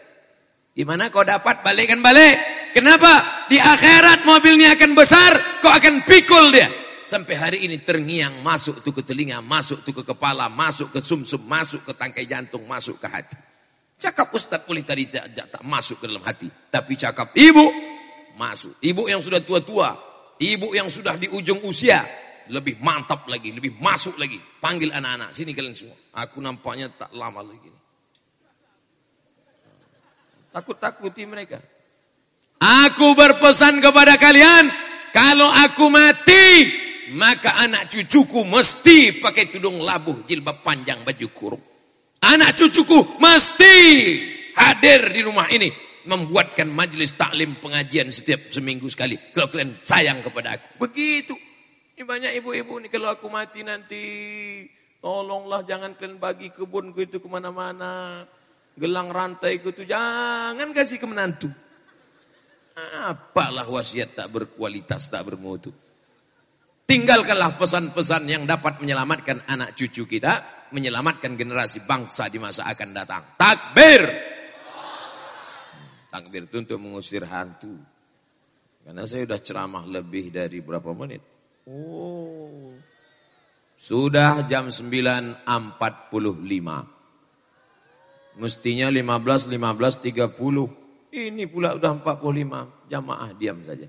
Gimana kau dapat balikkan balik? Kenapa? Di akhirat mobilnya akan besar, kau akan pikul dia. Sampai hari ini terngiang masuk tuh ke telinga, masuk tuh ke kepala, masuk ke sumsum, -sum, masuk ke tangkai jantung, masuk ke hati. Cakap Ustaz boleh tadi tak, tak masuk ke dalam hati. Tapi cakap ibu, masuk. Ibu yang sudah tua-tua, ibu yang sudah di ujung usia, lebih mantap lagi, lebih masuk lagi. Panggil anak-anak, sini kalian semua. Aku nampaknya tak lama lagi. Takut-takuti mereka. Aku berpesan kepada kalian, kalau aku mati, maka anak cucuku mesti pakai tudung labuh, jilbab panjang, baju kurung. Anak cucuku mesti hadir di rumah ini membuatkan majelis taklim pengajian setiap seminggu sekali. Kalau kalian sayang kepada aku. Begitu. Ini banyak ibu-ibu nih kalau aku mati nanti tolonglah jangan kalian bagi kebunku itu ke mana-mana. Gelang rantai itu jangan kasih ke menantu. Apalah wasiat tak berkualitas, tak bermutu. Tinggalkanlah pesan-pesan yang dapat menyelamatkan anak cucu kita, menyelamatkan generasi bangsa di masa akan datang. Takbir! Takbir itu untuk mengusir hantu. Karena saya sudah ceramah lebih dari berapa menit. Oh. Sudah jam 9.45. Mestinya 15, 15, 30. Ini pula sudah 45. Jamaah diam saja.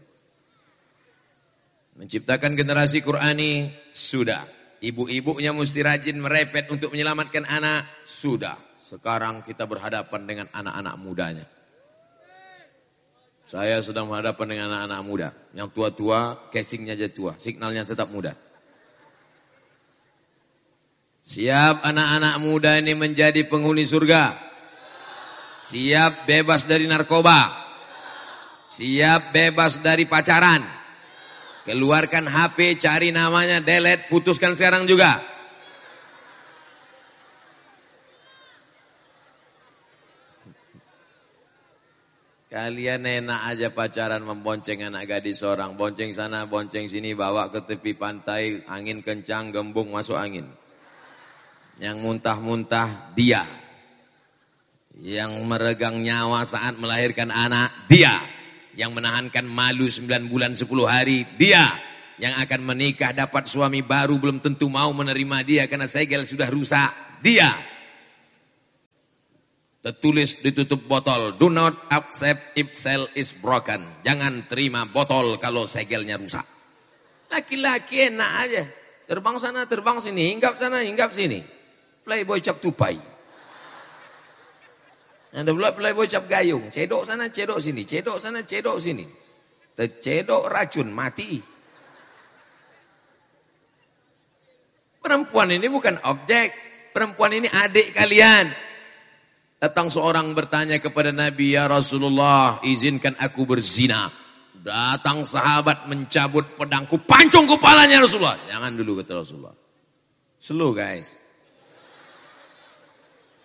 Menciptakan generasi Qurani sudah. Ibu-ibunya mesti rajin merepet untuk menyelamatkan anak sudah. Sekarang kita berhadapan dengan anak-anak mudanya. Saya sedang berhadapan dengan anak-anak muda. Yang tua-tua, casingnya aja tua. Signalnya tetap muda. Siap anak-anak muda ini menjadi penghuni surga. Siap bebas dari narkoba. Siap bebas dari pacaran. Keluarkan HP, cari namanya, delete, putuskan sekarang juga. Kalian enak aja pacaran membonceng anak gadis seorang. Bonceng sana, bonceng sini, bawa ke tepi pantai, angin kencang, gembung masuk angin. Yang muntah-muntah, dia. Yang meregang nyawa saat melahirkan anak, dia yang menahankan malu 9 bulan 10 hari, dia yang akan menikah dapat suami baru belum tentu mau menerima dia karena segel sudah rusak, dia. Tertulis ditutup botol, do not accept if cell is broken. Jangan terima botol kalau segelnya rusak. Laki-laki enak aja. Terbang sana, terbang sini, hinggap sana, hinggap sini. Playboy cap tupai. Ada pula playboy cap gayung. Cedok sana, cedok sini. Cedok sana, cedok sini. Tercedok racun, mati. Perempuan ini bukan objek. Perempuan ini adik kalian. Datang seorang bertanya kepada Nabi, Ya Rasulullah, izinkan aku berzina. Datang sahabat mencabut pedangku, pancung kepalanya Rasulullah. Jangan dulu kata Rasulullah. Slow guys.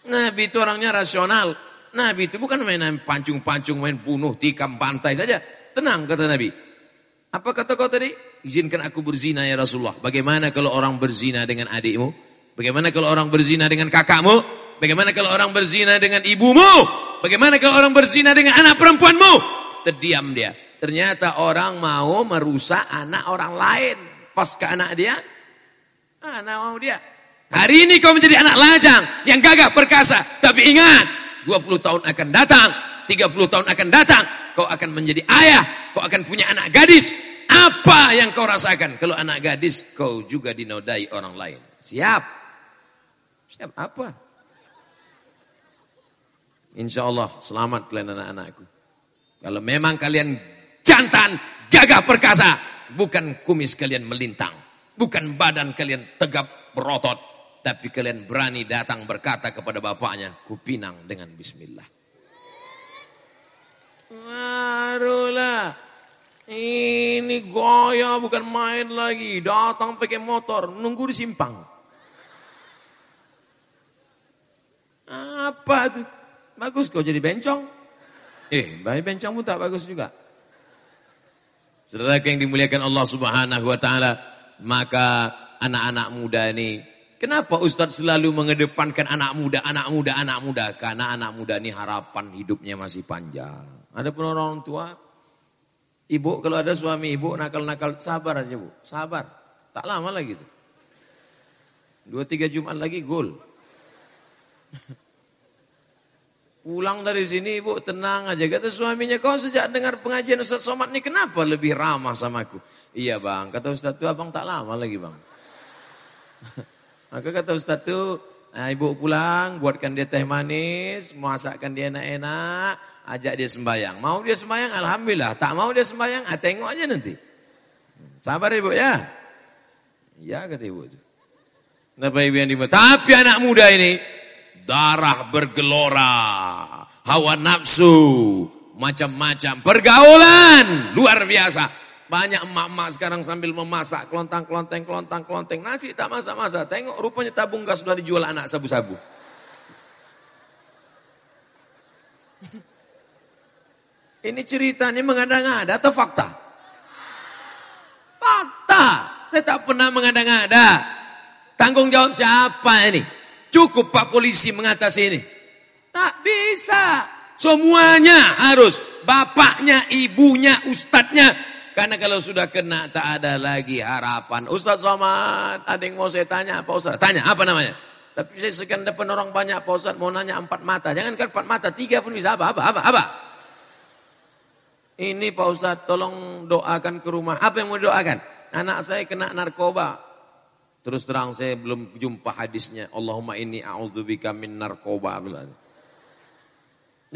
Nabi itu orangnya rasional. Nabi itu bukan main pancung-pancung, main bunuh, tikam, bantai saja. Tenang kata Nabi. Apa kata kau tadi? Izinkan aku berzina ya Rasulullah. Bagaimana kalau orang berzina dengan adikmu? Bagaimana kalau orang berzina dengan kakakmu? Bagaimana kalau orang berzina dengan ibumu? Bagaimana kalau orang berzina dengan anak perempuanmu? Terdiam dia. Ternyata orang mau merusak anak orang lain. Pas ke anak dia, anak mau dia. Hari ini kau menjadi anak lajang yang gagah perkasa. Tapi ingat, 20 tahun akan datang, 30 tahun akan datang. Kau akan menjadi ayah, kau akan punya anak gadis. Apa yang kau rasakan? Kalau anak gadis, kau juga dinodai orang lain. Siap? Siap apa? Insya Allah selamat kalian anak-anakku. Kalau memang kalian jantan, gagah perkasa, bukan kumis kalian melintang, bukan badan kalian tegap berotot, tapi kalian berani datang berkata kepada bapaknya, kupinang dengan bismillah. Marulah. Ini goya bukan main lagi. Datang pakai motor, nunggu di simpang. Apa tuh? Bagus kau jadi bencong. Eh, bayi bencong pun tak bagus juga. Saudara yang dimuliakan Allah Subhanahu wa taala, maka anak-anak muda ini kenapa Ustadz selalu mengedepankan anak muda, anak muda, anak muda? Karena anak muda ini harapan hidupnya masih panjang. Ada pun orang tua, ibu kalau ada suami ibu nakal-nakal, sabar aja bu, sabar. Tak lama lagi tuh. Dua tiga Jumat lagi gol. (laughs) Pulang dari sini ibu tenang aja. Kata suaminya kau sejak dengar pengajian Ustaz Somad ini kenapa lebih ramah sama aku? Iya bang, kata Ustaz itu abang tak lama lagi bang. (laughs) Maka kata Ustaz nah, ibu pulang buatkan dia teh manis, masakkan dia enak-enak, ajak dia sembahyang. Mau dia sembahyang Alhamdulillah, tak mau dia sembahyang, ah, tengok aja nanti. Sabar ibu ya. Iya kata ibu itu. Kenapa ibu yang dimulai? Tapi anak muda ini darah bergelora, hawa nafsu, macam-macam, pergaulan luar biasa. Banyak emak-emak sekarang sambil memasak kelontang, kelonteng, kelontang, kelonteng. Nasi tak masak-masak. Tengok rupanya tabung gas sudah dijual anak sabu-sabu. (laughs) Ini cerita ini mengada-ngada atau fakta? Fakta. Saya tak pernah mengada-ngada. Tanggung jawab siapa ini? Cukup Pak Polisi mengatasi ini. Tak bisa. Semuanya harus. Bapaknya, ibunya, ustadznya. Karena kalau sudah kena tak ada lagi harapan. Ustadz Somad, ada yang mau saya tanya apa Ustadz? Tanya, apa namanya? Tapi saya sekian depan orang banyak Pak Ustadz mau nanya empat mata. Jangan kan empat mata, tiga pun bisa apa, apa, apa, apa. Ini Pak Ustadz tolong doakan ke rumah. Apa yang mau doakan? Anak saya kena narkoba. Terus terang saya belum jumpa hadisnya. Allahumma inni a'udzubika min narkoba.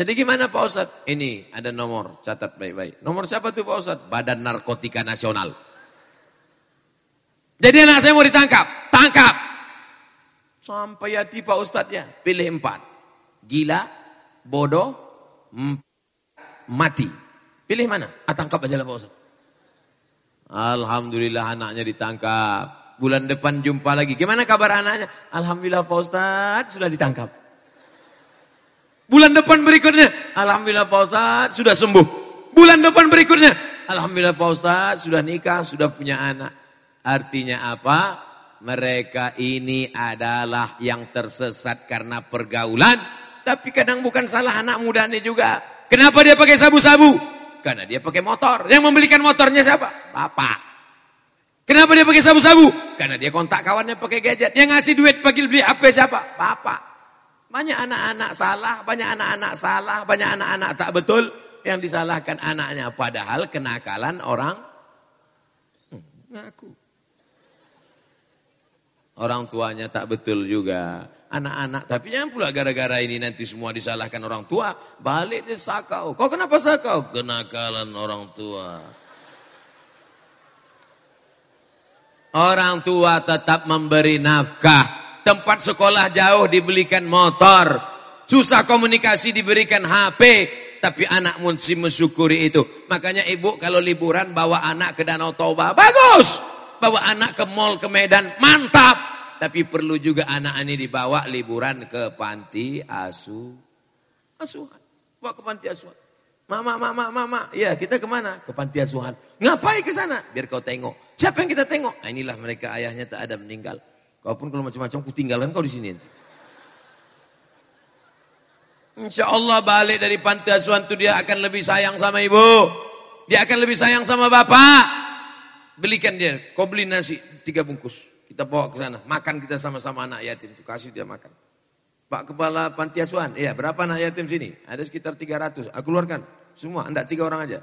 Jadi gimana Pak Ustadz? Ini ada nomor, catat baik-baik. Nomor siapa tuh Pak Ustadz? Badan Narkotika Nasional. Jadi anak saya mau ditangkap, tangkap. Sampai hati Pak Ustadz ya, pilih empat. Gila, bodoh, mati. Pilih mana? Ah, tangkap aja lah Pak Ustadz. Alhamdulillah anaknya ditangkap. Bulan depan jumpa lagi. Gimana kabar anaknya? Alhamdulillah Pak Ustadz sudah ditangkap. Bulan depan berikutnya. Alhamdulillah Pak Ustadz sudah sembuh. Bulan depan berikutnya. Alhamdulillah Pak Ustadz sudah nikah, sudah punya anak. Artinya apa? Mereka ini adalah yang tersesat karena pergaulan. Tapi kadang bukan salah anak muda ini juga. Kenapa dia pakai sabu-sabu? Karena dia pakai motor. Yang membelikan motornya siapa? Bapak. Kenapa dia pakai sabu-sabu? Karena dia kontak kawannya pakai gadget. Yang ngasih duit bagi beli HP siapa? Bapak. Banyak anak-anak salah, banyak anak-anak salah, banyak anak-anak tak betul yang disalahkan anaknya. Padahal kenakalan orang ngaku. Orang tuanya tak betul juga. Anak-anak, tapi jangan pula gara-gara ini nanti semua disalahkan orang tua. Balik dia sakau. Kau kenapa sakau? Kenakalan orang tua. Orang tua tetap memberi nafkah. Tempat sekolah jauh dibelikan motor. Susah komunikasi diberikan HP, tapi anak mesti mensyukuri itu. Makanya ibu kalau liburan bawa anak ke Danau Toba, bagus. Bawa anak ke mall ke Medan, mantap. Tapi perlu juga anak ini dibawa liburan ke panti asuh. Asuhan. Bawa ke panti asuhan. Mama, mama, mama. Ya, kita ke mana? Ke panti asuhan. Ngapain ke sana? Biar kau tengok. Siapa yang kita tengok? Nah, inilah mereka ayahnya tak ada meninggal. Kau kalau macam-macam ku tinggalkan kau di sini. Insya Allah balik dari panti asuhan itu dia akan lebih sayang sama ibu. Dia akan lebih sayang sama bapak. Belikan dia, kau beli nasi tiga bungkus. Kita bawa ke sana, makan kita sama-sama anak yatim. Itu kasih dia makan. Pak Kepala Panti Asuhan, iya berapa anak yatim sini? Ada sekitar 300. Aku keluarkan semua, anda tiga orang aja.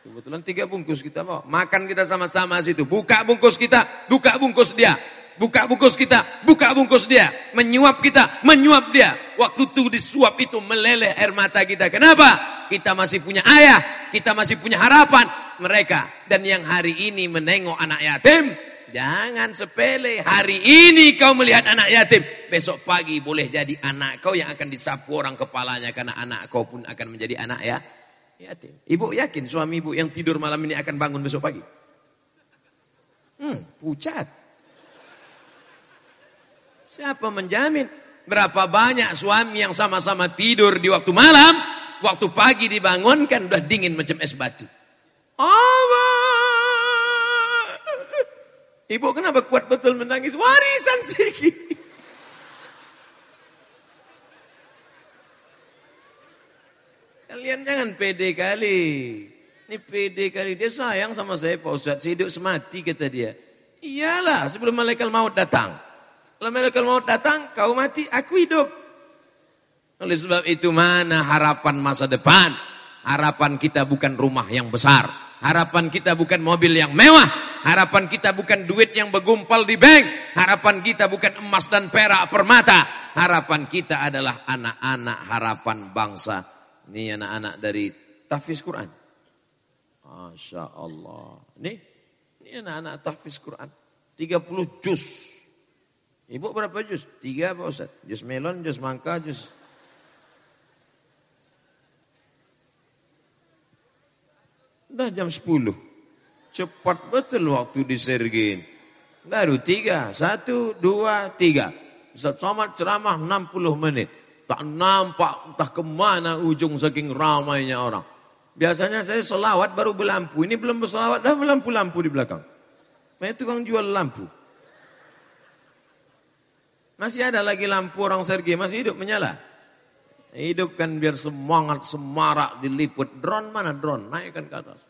Kebetulan tiga bungkus kita bawa. Makan kita sama-sama situ. Buka bungkus kita, buka bungkus dia. Buka bungkus kita, buka bungkus dia. Menyuap kita, menyuap dia. Waktu itu disuap itu meleleh air mata kita. Kenapa? Kita masih punya ayah, kita masih punya harapan mereka. Dan yang hari ini menengok anak yatim, jangan sepele. Hari ini kau melihat anak yatim, besok pagi boleh jadi anak kau yang akan disapu orang kepalanya karena anak kau pun akan menjadi anak ya yatim. Ibu yakin suami ibu yang tidur malam ini akan bangun besok pagi? Hmm, pucat. Siapa menjamin? Berapa banyak suami yang sama-sama tidur di waktu malam, waktu pagi dibangunkan udah dingin macam es batu. Allah. Ibu kenapa kuat betul menangis? Warisan sih. Kalian jangan pede kali. Ini pede kali. Dia sayang sama saya Pak Ustadz. Saya hidup semati kata dia. Iyalah sebelum malaikat maut datang. Kalau malaikat maut datang, kau mati, aku hidup. Oleh sebab itu mana harapan masa depan? Harapan kita bukan rumah yang besar. Harapan kita bukan mobil yang mewah. Harapan kita bukan duit yang bergumpal di bank. Harapan kita bukan emas dan perak permata. Harapan kita adalah anak-anak harapan bangsa. Ini anak-anak dari tahfiz Quran. Masya Allah. Ini, ini anak-anak tahfiz Quran. 30 juz. Ibu berapa jus? Tiga Pak Ustaz. Jus melon, jus mangga, jus... Dah jam 10. Cepat betul waktu di Sergin. Baru tiga. Satu, dua, tiga. Ustaz Somad ceramah 60 menit. Tak nampak entah ke mana ujung saking ramainya orang. Biasanya saya selawat baru berlampu. Ini belum berselawat, dah berlampu-lampu di belakang. Nah, tukang jual lampu. Masih ada lagi lampu orang Sergei, masih hidup menyala. Hidupkan biar semangat, semarak, diliput. Drone mana drone? Naikkan ke atas.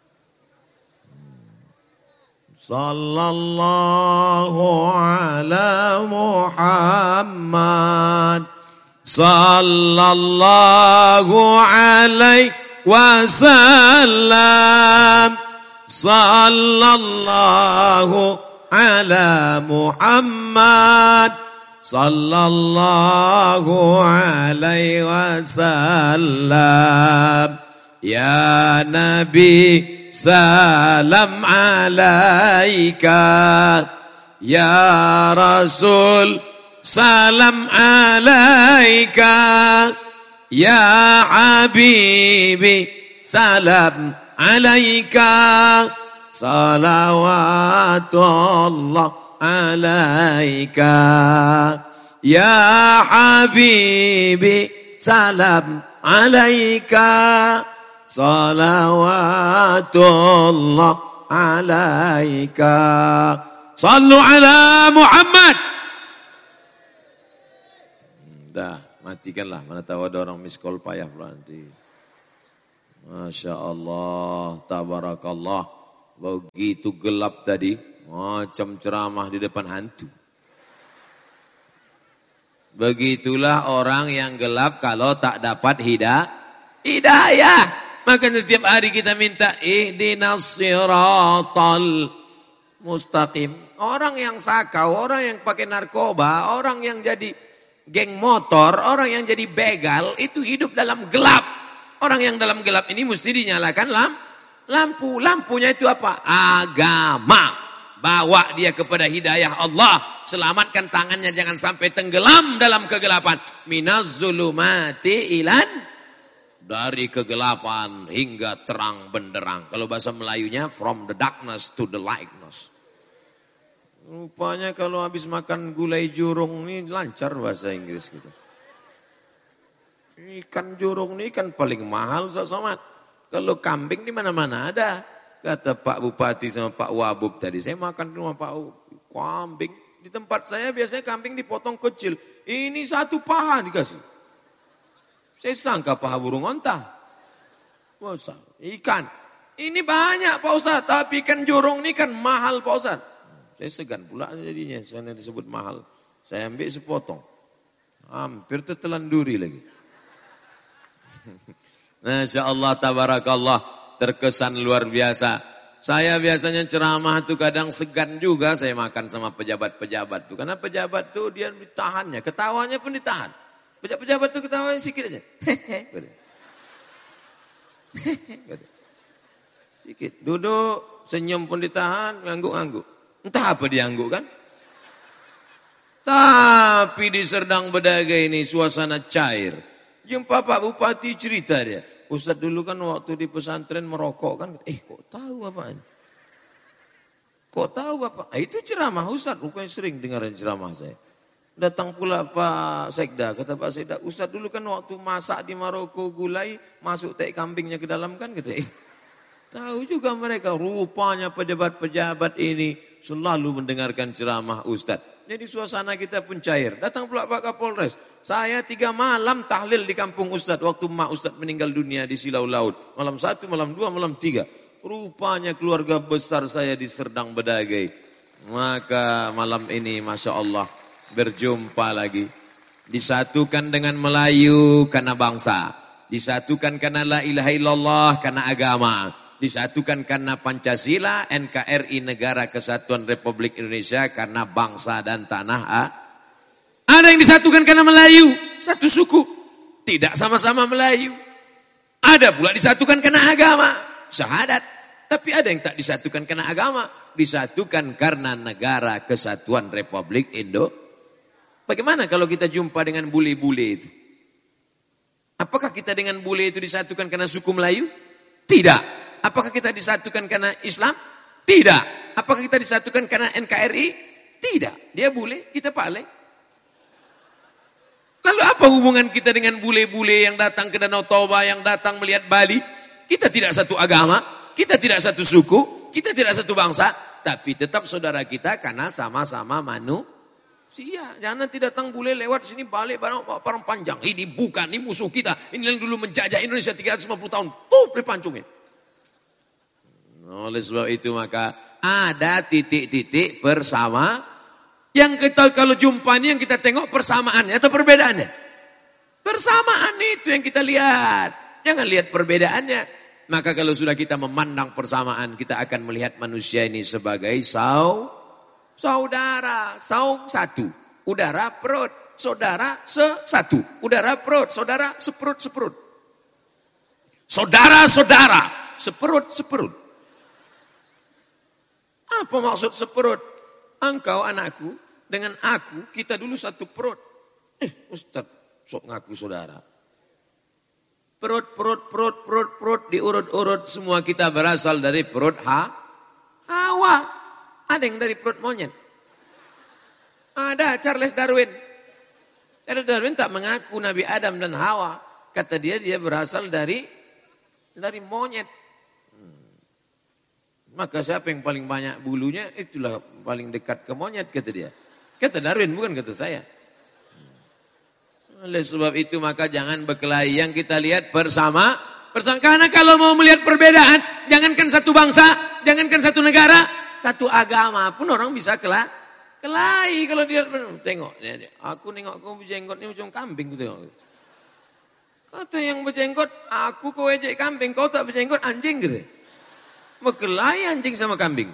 Sallallahu ala Muhammad. Sallallahu alaihi wasallam. Sallallahu ala Muhammad. صلى الله عليه وسلم. يا نبي سلام عليك. يا رسول سلام عليك. يا حبيبي سلام عليك. صلوات الله alaika. Ya Habibi salam alaika. Salawatullah alaika. Sallu ala Muhammad. Dah, matikanlah. Mana tahu ada orang miskol payah berarti Masya Allah Tabarakallah. Begitu gelap tadi. Macam ceramah di depan hantu. Begitulah orang yang gelap kalau tak dapat hidayah. Hidayah. Maka setiap hari kita minta ihdinas siratal mustaqim. Orang yang sakau, orang yang pakai narkoba, orang yang jadi geng motor, orang yang jadi begal, itu hidup dalam gelap. Orang yang dalam gelap ini mesti dinyalakan lampu. Lampu, lampunya itu apa? Agama. Bawa dia kepada hidayah Allah, selamatkan tangannya jangan sampai tenggelam dalam kegelapan. Minaz ilan dari kegelapan hingga terang benderang. Kalau bahasa Melayunya from the darkness to the lightness. Rupanya kalau habis makan gulai jurung ini lancar bahasa Inggris gitu. Ikan jurung ini kan paling mahal Somad. Kalau kambing di mana-mana ada. Kata Pak Bupati sama Pak Wabub tadi, saya makan di rumah Pak kambing. Di tempat saya biasanya kambing dipotong kecil. Ini satu paha dikasih. Saya sangka paha burung onta. Masa, ikan. Ini banyak Pak Ustaz, tapi ikan jurung ini kan mahal Pak Ustaz. Saya segan pula jadinya, saya disebut mahal. Saya ambil sepotong. Hampir tertelan duri lagi. (laughs) Masya Allah, tabarakallah, terkesan luar biasa. Saya biasanya ceramah tuh kadang segan juga saya makan sama pejabat-pejabat tuh. Karena pejabat tuh dia ditahannya, ketawanya pun ditahan. Pejabat-pejabat tuh ketawanya sikit aja. (laughs) Sikit. Duduk, senyum pun ditahan, ngangguk-ngangguk. Entah apa dia ngangguk kan. Tapi di Serdang Bedagai ini suasana cair. Jumpa Pak Bupati cerita dia. Ustaz dulu kan waktu di pesantren merokok kan. Eh kok tahu Bapak ini? Kok tahu Bapak? Ah, itu ceramah Ustaz. Rupanya sering dengarin ceramah saya. Datang pula Pak Sekda. Kata Pak Sekda, Ustaz dulu kan waktu masak di Maroko gulai. Masuk teh kambingnya ke dalam kan. Kata, eh tahu juga mereka. Rupanya pejabat-pejabat ini selalu mendengarkan ceramah Ustaz. Jadi suasana kita pun cair. Datang pula Pak Kapolres. Saya tiga malam tahlil di kampung Ustadz. Waktu mak Ustadz meninggal dunia di Silau Laut. Malam satu, malam dua, malam tiga. Rupanya keluarga besar saya di Serdang Bedagai. Maka malam ini Masya Allah berjumpa lagi. Disatukan dengan Melayu karena bangsa. Disatukan karena la ilaha illallah karena agama disatukan karena Pancasila, NKRI Negara Kesatuan Republik Indonesia karena bangsa dan tanah A. Ada yang disatukan karena Melayu, satu suku, tidak sama-sama Melayu. Ada pula disatukan karena agama, syahadat. Tapi ada yang tak disatukan karena agama, disatukan karena negara kesatuan Republik Indo. Bagaimana kalau kita jumpa dengan bule-bule itu? Apakah kita dengan bule itu disatukan karena suku Melayu? Tidak. Apakah kita disatukan karena Islam? Tidak. Apakah kita disatukan karena NKRI? Tidak. Dia bule, kita pale. Lalu apa hubungan kita dengan bule-bule yang datang ke Danau Toba, yang datang melihat Bali? Kita tidak satu agama, kita tidak satu suku, kita tidak satu bangsa, tapi tetap saudara kita karena sama-sama manusia. Jangan nanti datang bule lewat sini balik barang, barang panjang. Ini bukan, ini musuh kita. Ini yang dulu menjajah Indonesia 350 tahun. Tuh, dipancungin. Oleh sebab itu maka ada titik-titik bersama yang kita kalau jumpa ini yang kita tengok persamaannya atau perbedaannya. Persamaan itu yang kita lihat. Jangan lihat perbedaannya. Maka kalau sudah kita memandang persamaan, kita akan melihat manusia ini sebagai sau, saudara, sau satu. Udara perut, saudara se satu. Udara perut, saudara seperut seperut. Saudara-saudara, seperut seperut. Apa maksud seperut? Engkau anakku, dengan aku, kita dulu satu perut. Eh Ustaz, sok ngaku saudara. Perut, perut, perut, perut, perut, diurut-urut. Semua kita berasal dari perut ha, Hawa. Ada yang dari perut monyet. Ada Charles Darwin. Charles Darwin tak mengaku Nabi Adam dan Hawa. Kata dia, dia berasal dari dari monyet. Maka siapa yang paling banyak bulunya itulah paling dekat ke monyet kata dia. Kata Darwin bukan kata saya. Oleh sebab itu maka jangan berkelahi yang kita lihat bersama bersama karena kalau mau melihat perbedaan jangankan satu bangsa, jangankan satu negara, satu agama pun orang bisa kelah kelahi kalau dia tengok aku nengok kau ini macam kambing gitu. Kata yang berjenggot, aku kau ejek kambing, kau tak berjenggot anjing gitu. Berkelahi anjing sama kambing.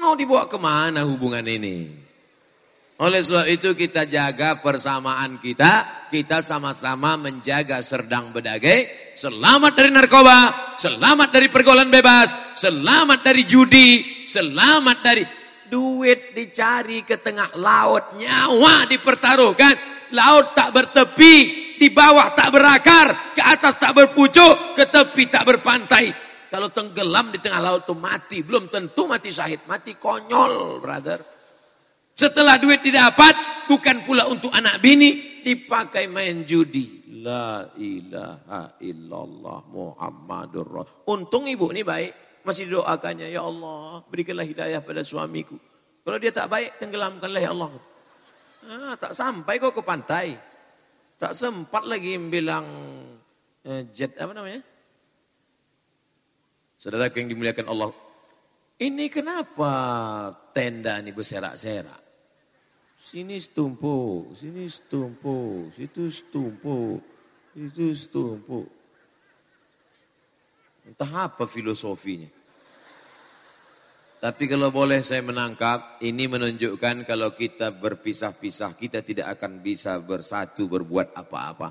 Mau dibawa ke mana hubungan ini? Oleh sebab itu kita jaga persamaan kita, kita sama-sama menjaga serdang bedagai, selamat dari narkoba, selamat dari pergaulan bebas, selamat dari judi, selamat dari duit dicari ke tengah laut, nyawa dipertaruhkan, laut tak bertepi, di bawah tak berakar, ke atas tak berpucuk, ke tepi tak berpantai. Kalau tenggelam di tengah laut itu mati, belum tentu mati syahid, mati konyol, brother. Setelah duit didapat, bukan pula untuk anak bini, dipakai main judi. La ilaha illallah Muhammadur Rasul. Untung ibu ini baik, masih doakannya, ya Allah, berikanlah hidayah pada suamiku. Kalau dia tak baik, tenggelamkanlah ya Allah. Ah, tak sampai kok ke pantai. Tak sempat lagi bilang eh, jet apa namanya? Saudara yang dimuliakan Allah. Ini kenapa tenda ini berserak-serak? Sini setumpuk, sini setumpuk, situ setumpuk, itu setumpuk. Entah apa filosofinya. Tapi kalau boleh saya menangkap, ini menunjukkan kalau kita berpisah-pisah, kita tidak akan bisa bersatu berbuat apa-apa.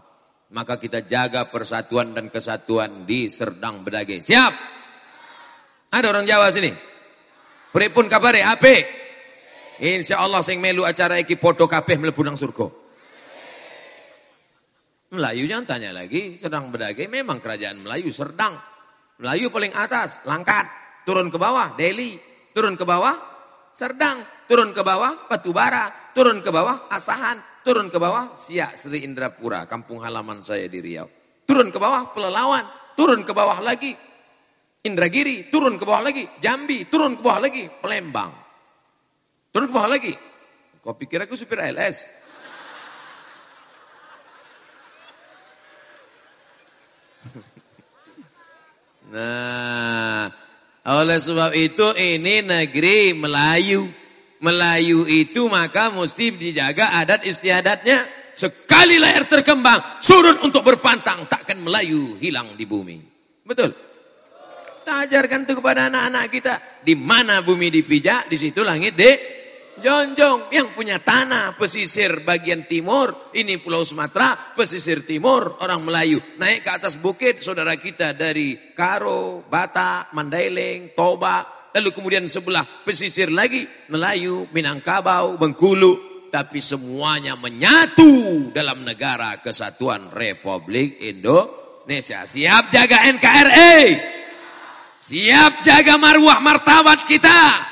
Maka kita jaga persatuan dan kesatuan di Serdang Bedage. Siap? Ada orang Jawa sini? Pripun kabare? Apik? Insya Allah sing melu acara iki podo kabeh mlebu nang surga. Melayu jangan tanya lagi, sedang berdagai memang kerajaan Melayu Serdang. Melayu paling atas, Langkat, turun ke bawah, Delhi, turun ke bawah, Serdang, turun ke bawah, Batubara, turun ke bawah, Asahan, turun ke bawah, Siak Sri Indrapura, kampung halaman saya di Riau. Turun ke bawah, Pelelawan, turun ke bawah lagi, Indragiri, turun ke bawah lagi, Jambi, turun ke bawah lagi, Palembang. Turun ke bawah lagi. Kau pikir aku supir ALS? (laughs) Nah, oleh sebab itu ini negeri Melayu. Melayu itu maka mesti dijaga adat istiadatnya. Sekali layar terkembang, surut untuk berpantang, takkan Melayu hilang di bumi. Betul? Kita ajarkan itu kepada anak-anak kita. Di mana bumi dipijak, di situ langit deh Jonjong yang punya tanah pesisir bagian timur, ini Pulau Sumatera, pesisir timur orang Melayu. Naik ke atas bukit saudara kita dari Karo, Bata, Mandailing, Toba, lalu kemudian sebelah pesisir lagi Melayu, Minangkabau, Bengkulu, tapi semuanya menyatu dalam negara kesatuan Republik Indonesia. Siap jaga NKRI. Siap jaga marwah martabat kita.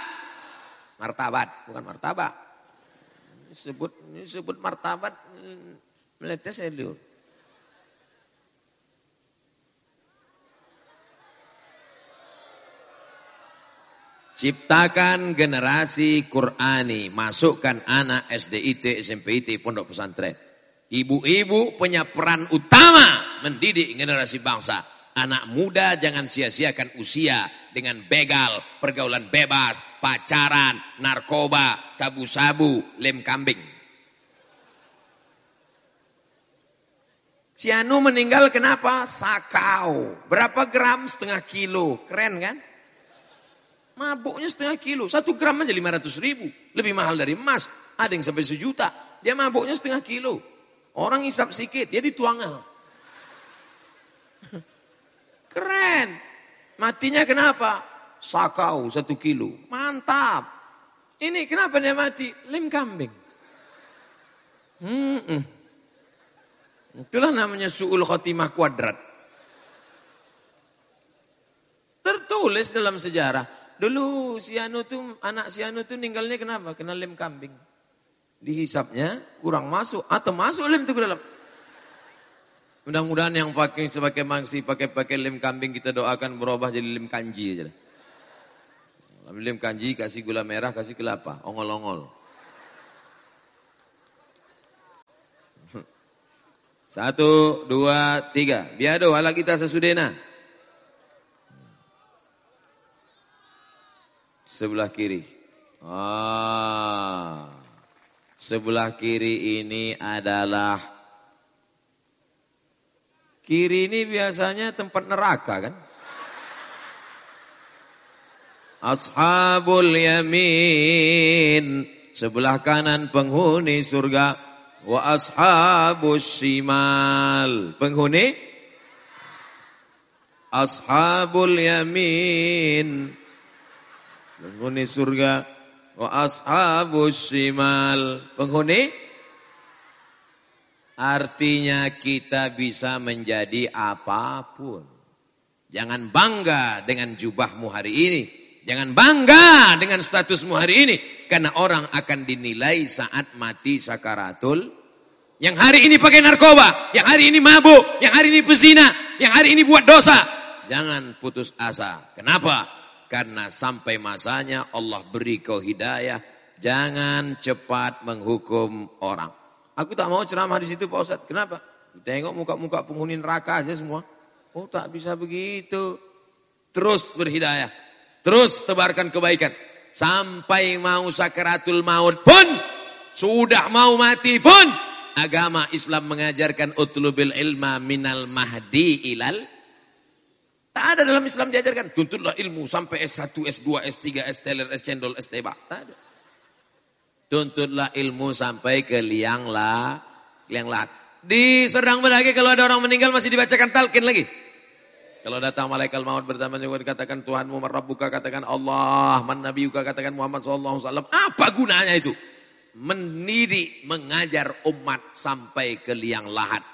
Martabat, bukan martabak. Sebut sebut martabat meletes ya dulu. Ciptakan generasi Qurani, masukkan anak SDIT, SMPIT, pondok pesantren. Ibu-ibu punya peran utama mendidik generasi bangsa. Anak muda jangan sia-siakan usia dengan begal, pergaulan bebas, pacaran, narkoba, sabu-sabu, lem kambing. Cianu meninggal kenapa? Sakau. Berapa gram? Setengah kilo. Keren kan? Mabuknya setengah kilo. Satu gram aja 500 ribu. Lebih mahal dari emas. Ada yang sampai sejuta. Dia mabuknya setengah kilo. Orang hisap sikit, dia dituangah. Keren. Matinya kenapa? Sakau satu kilo. Mantap. Ini kenapa dia mati? Lem kambing. Hmm, -mm. Itulah namanya su'ul khotimah kuadrat. Tertulis dalam sejarah. Dulu si Anu tuh, anak si Anu tuh ninggalnya kenapa? Kena lem kambing. Dihisapnya kurang masuk atau masuk lem itu ke dalam. Mudah-mudahan yang pakai sebagai mangsi pakai pakai lem kambing kita doakan berubah jadi lem kanji aja. Lem kanji kasih gula merah kasih kelapa ongol-ongol. (laughs) Satu, dua, tiga. Biado ala kita sesudena. Sebelah kiri. Ah. Sebelah kiri ini adalah Kiri ini biasanya tempat neraka kan? Ashabul yamin. sebelah kanan penghuni surga. Wa ashabus shimal. Penghuni? Ashabul yamin. Penghuni surga. Wa ashabus shimal. Penghuni artinya kita bisa menjadi apa pun jangan bangga dengan jubahmu hari ini jangan bangga dengan statusmu hari ini karena orang akan dinilai saat mati sakaratul. Yang hari ini pakai narkoba, yang hari ini mabuk, yang hari ini pezina, yang hari ini buat dosa. Jangan putus asa. Kenapa? Karena sampai masanya Allah beri kau hidayah. Jangan cepat menghukum orang. Aku tak mau ceramah di situ Pak Ustaz. Kenapa? Tengok muka-muka penghuni neraka aja semua. Oh tak bisa begitu. Terus berhidayah. Terus tebarkan kebaikan. Sampai mau sakaratul maut pun, sudah mau mati pun, agama Islam mengajarkan utlubil ilma minal mahdi ilal. Tak ada dalam Islam diajarkan, tuntutlah ilmu sampai S1, S2, S3, S teler, S cendol, S tebak. Tak ada. Tuntutlah ilmu sampai ke liang lah, liang lah. Di Serdang Bedagi kalau ada orang meninggal masih dibacakan talqin lagi. Kalau datang malaikat maut bertanya juga dikatakan Tuhanmu buka katakan Allah, man buka katakan Muhammad sallallahu alaihi wasallam. Apa gunanya itu? Mendidik, mengajar umat sampai ke liang lahat.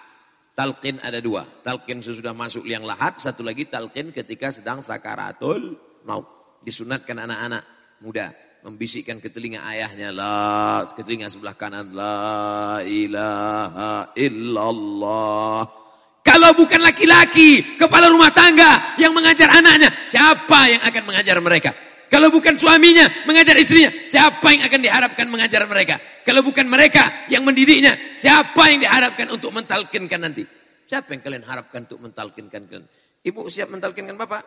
Talqin ada dua. Talqin sesudah masuk liang lahat, satu lagi talqin ketika sedang sakaratul maut. Disunatkan anak-anak muda membisikkan ke telinga ayahnya la ke telinga sebelah kanan la ilaha illallah kalau bukan laki-laki, kepala rumah tangga yang mengajar anaknya, siapa yang akan mengajar mereka? Kalau bukan suaminya mengajar istrinya, siapa yang akan diharapkan mengajar mereka? Kalau bukan mereka yang mendidiknya, siapa yang diharapkan untuk mentalkinkan nanti? Siapa yang kalian harapkan untuk mentalkinkan kalian? Ibu siap mentalkinkan bapak?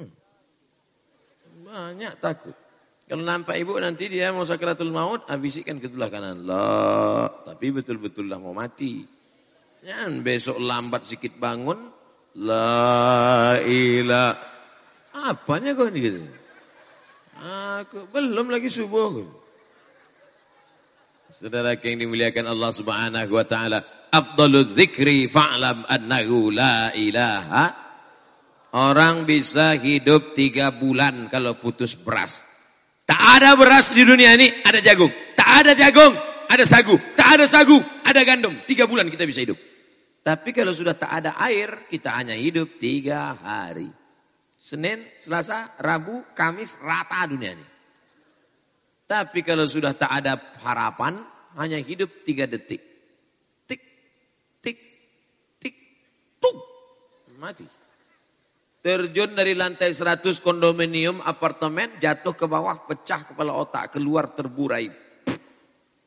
Hmm. Banyak takut. Kalau nampak ibu nanti dia mau sakratul maut, habisikan ke sebelah kanan. Lah, tapi betul-betul lah mau mati. Jangan besok lambat sedikit bangun. La ilah. Apanya kau ini gitu? Aku belum lagi subuh. Saudara yang dimuliakan Allah Subhanahu wa taala, afdalu dzikri fa'lam annahu la ilaha. Orang bisa hidup tiga bulan kalau putus beras. Tak ada beras di dunia ini, ada jagung. Tak ada jagung, ada sagu. Tak ada sagu, ada gandum. Tiga bulan kita bisa hidup. Tapi kalau sudah tak ada air, kita hanya hidup tiga hari. Senin, Selasa, Rabu, Kamis, rata dunia ini. Tapi kalau sudah tak ada harapan, hanya hidup tiga detik. Tik, tik, tik, tuk. Mati. Terjun dari lantai 100 kondominium apartemen, jatuh ke bawah, pecah kepala otak, keluar terburai.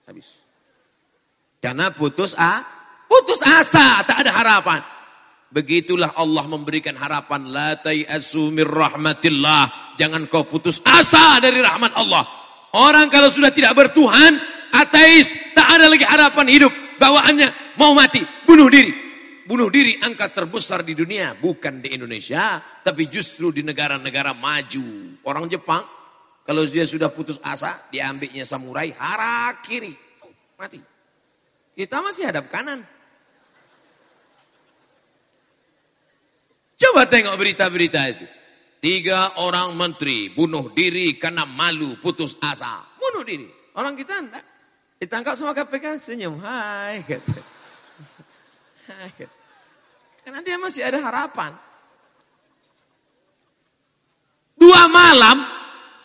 Habis. Karena putus ah, Putus asa, tak ada harapan. Begitulah Allah memberikan harapan. La tayasu mir rahmatillah. Jangan kau putus asa dari rahmat Allah. Orang kalau sudah tidak bertuhan, ateis, tak ada lagi harapan hidup. Bawaannya mau mati, bunuh diri. Bunuh diri angka terbesar di dunia. Bukan di Indonesia, tapi justru di negara-negara maju. Orang Jepang, kalau dia sudah putus asa, diambilnya samurai, harakiri. Oh, mati. Kita masih hadap kanan. Coba tengok berita-berita itu. Tiga orang menteri bunuh diri karena malu putus asa. Bunuh diri. Orang kita enggak. Ditangkap sama KPK senyum. Hai. (laughs) Hai. Karena dia masih ada harapan. Dua malam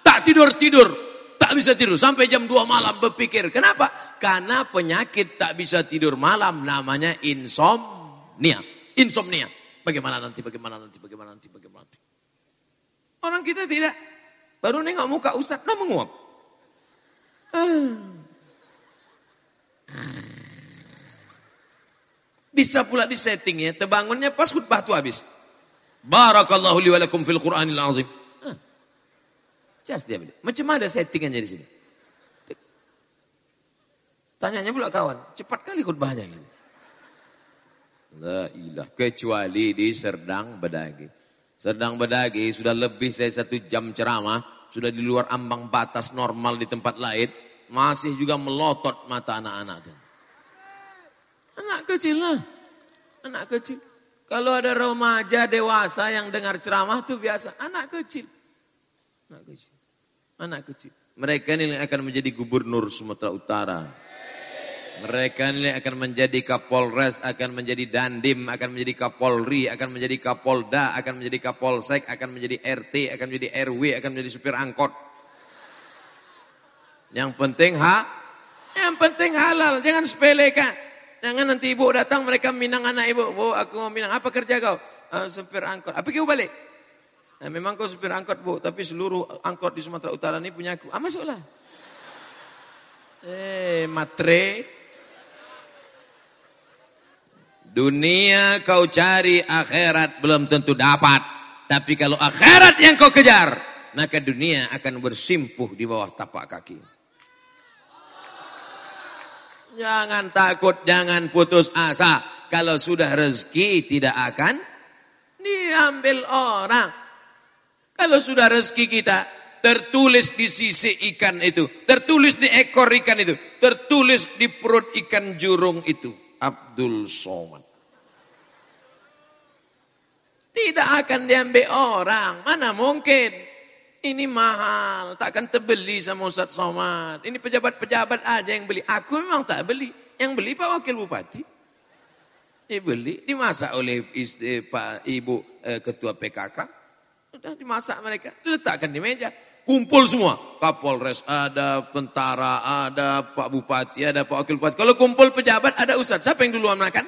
tak tidur-tidur. Tak bisa tidur. Sampai jam dua malam berpikir. Kenapa? Karena penyakit tak bisa tidur malam namanya insomnia. Insomnia. Bagaimana nanti, bagaimana nanti, bagaimana nanti, bagaimana nanti. Orang kita tidak. Baru nengok muka Ustaz, nah menguap. Bisa pula di setting ya, terbangunnya pas khutbah itu habis. Barakallahu li walakum fil Qur'anil azim. Just dia Macam mana settingannya di sini? Tanyanya pula kawan, cepat kali khutbahnya gitu. La ilah. Kecuali di Serdang Bedagi. Serdang Bedagi sudah lebih saya satu jam ceramah. sudah di luar ambang batas normal di tempat lain, masih juga melotot mata anak-anak. Anak kecil lah, anak kecil. Kalau ada remaja dewasa yang dengar ceramah itu biasa, anak kecil. Anak kecil. Anak kecil. Mereka ini akan menjadi gubernur Sumatera Utara. Mereka ini akan menjadi Kapolres, akan menjadi Dandim, akan menjadi Kapolri, akan menjadi Kapolda, akan menjadi Kapolsek, akan menjadi RT, akan menjadi RW, akan menjadi supir angkot. Yang penting ha, yang penting halal, jangan sepelekan. Jangan nanti ibu datang mereka minang anak ibu. Bu, aku mau minang. Apa kerja kau? Uh, supir angkot. Apa kau balik? Nah, memang kau supir angkot bu, tapi seluruh angkot di Sumatera Utara ini punya aku. Ah masuklah. Eh, matre. Dunia kau cari, akhirat belum tentu dapat. Tapi kalau akhirat yang kau kejar, maka dunia akan bersimpuh di bawah tapak kaki. Jangan takut, jangan putus asa. Kalau sudah rezeki tidak akan diambil orang. Kalau sudah rezeki kita tertulis di sisi ikan itu, tertulis di ekor ikan itu, tertulis di perut ikan jurung itu. Abdul Somad. Tidak akan diambil orang. Mana mungkin. Ini mahal. Takkan terbeli sama Ustaz Somad. Ini pejabat-pejabat aja yang beli. Aku memang tak beli. Yang beli Pak Wakil Bupati. Dibeli. Dimasak oleh istri, Pak Ibu eh, Ketua PKK. Sudah dimasak mereka. Diletakkan di meja. Kumpul semua. Kapolres ada, tentara ada, Pak Bupati ada, Pak Wakil Bupati. Kalau kumpul pejabat ada Ustaz. Siapa yang duluan makan?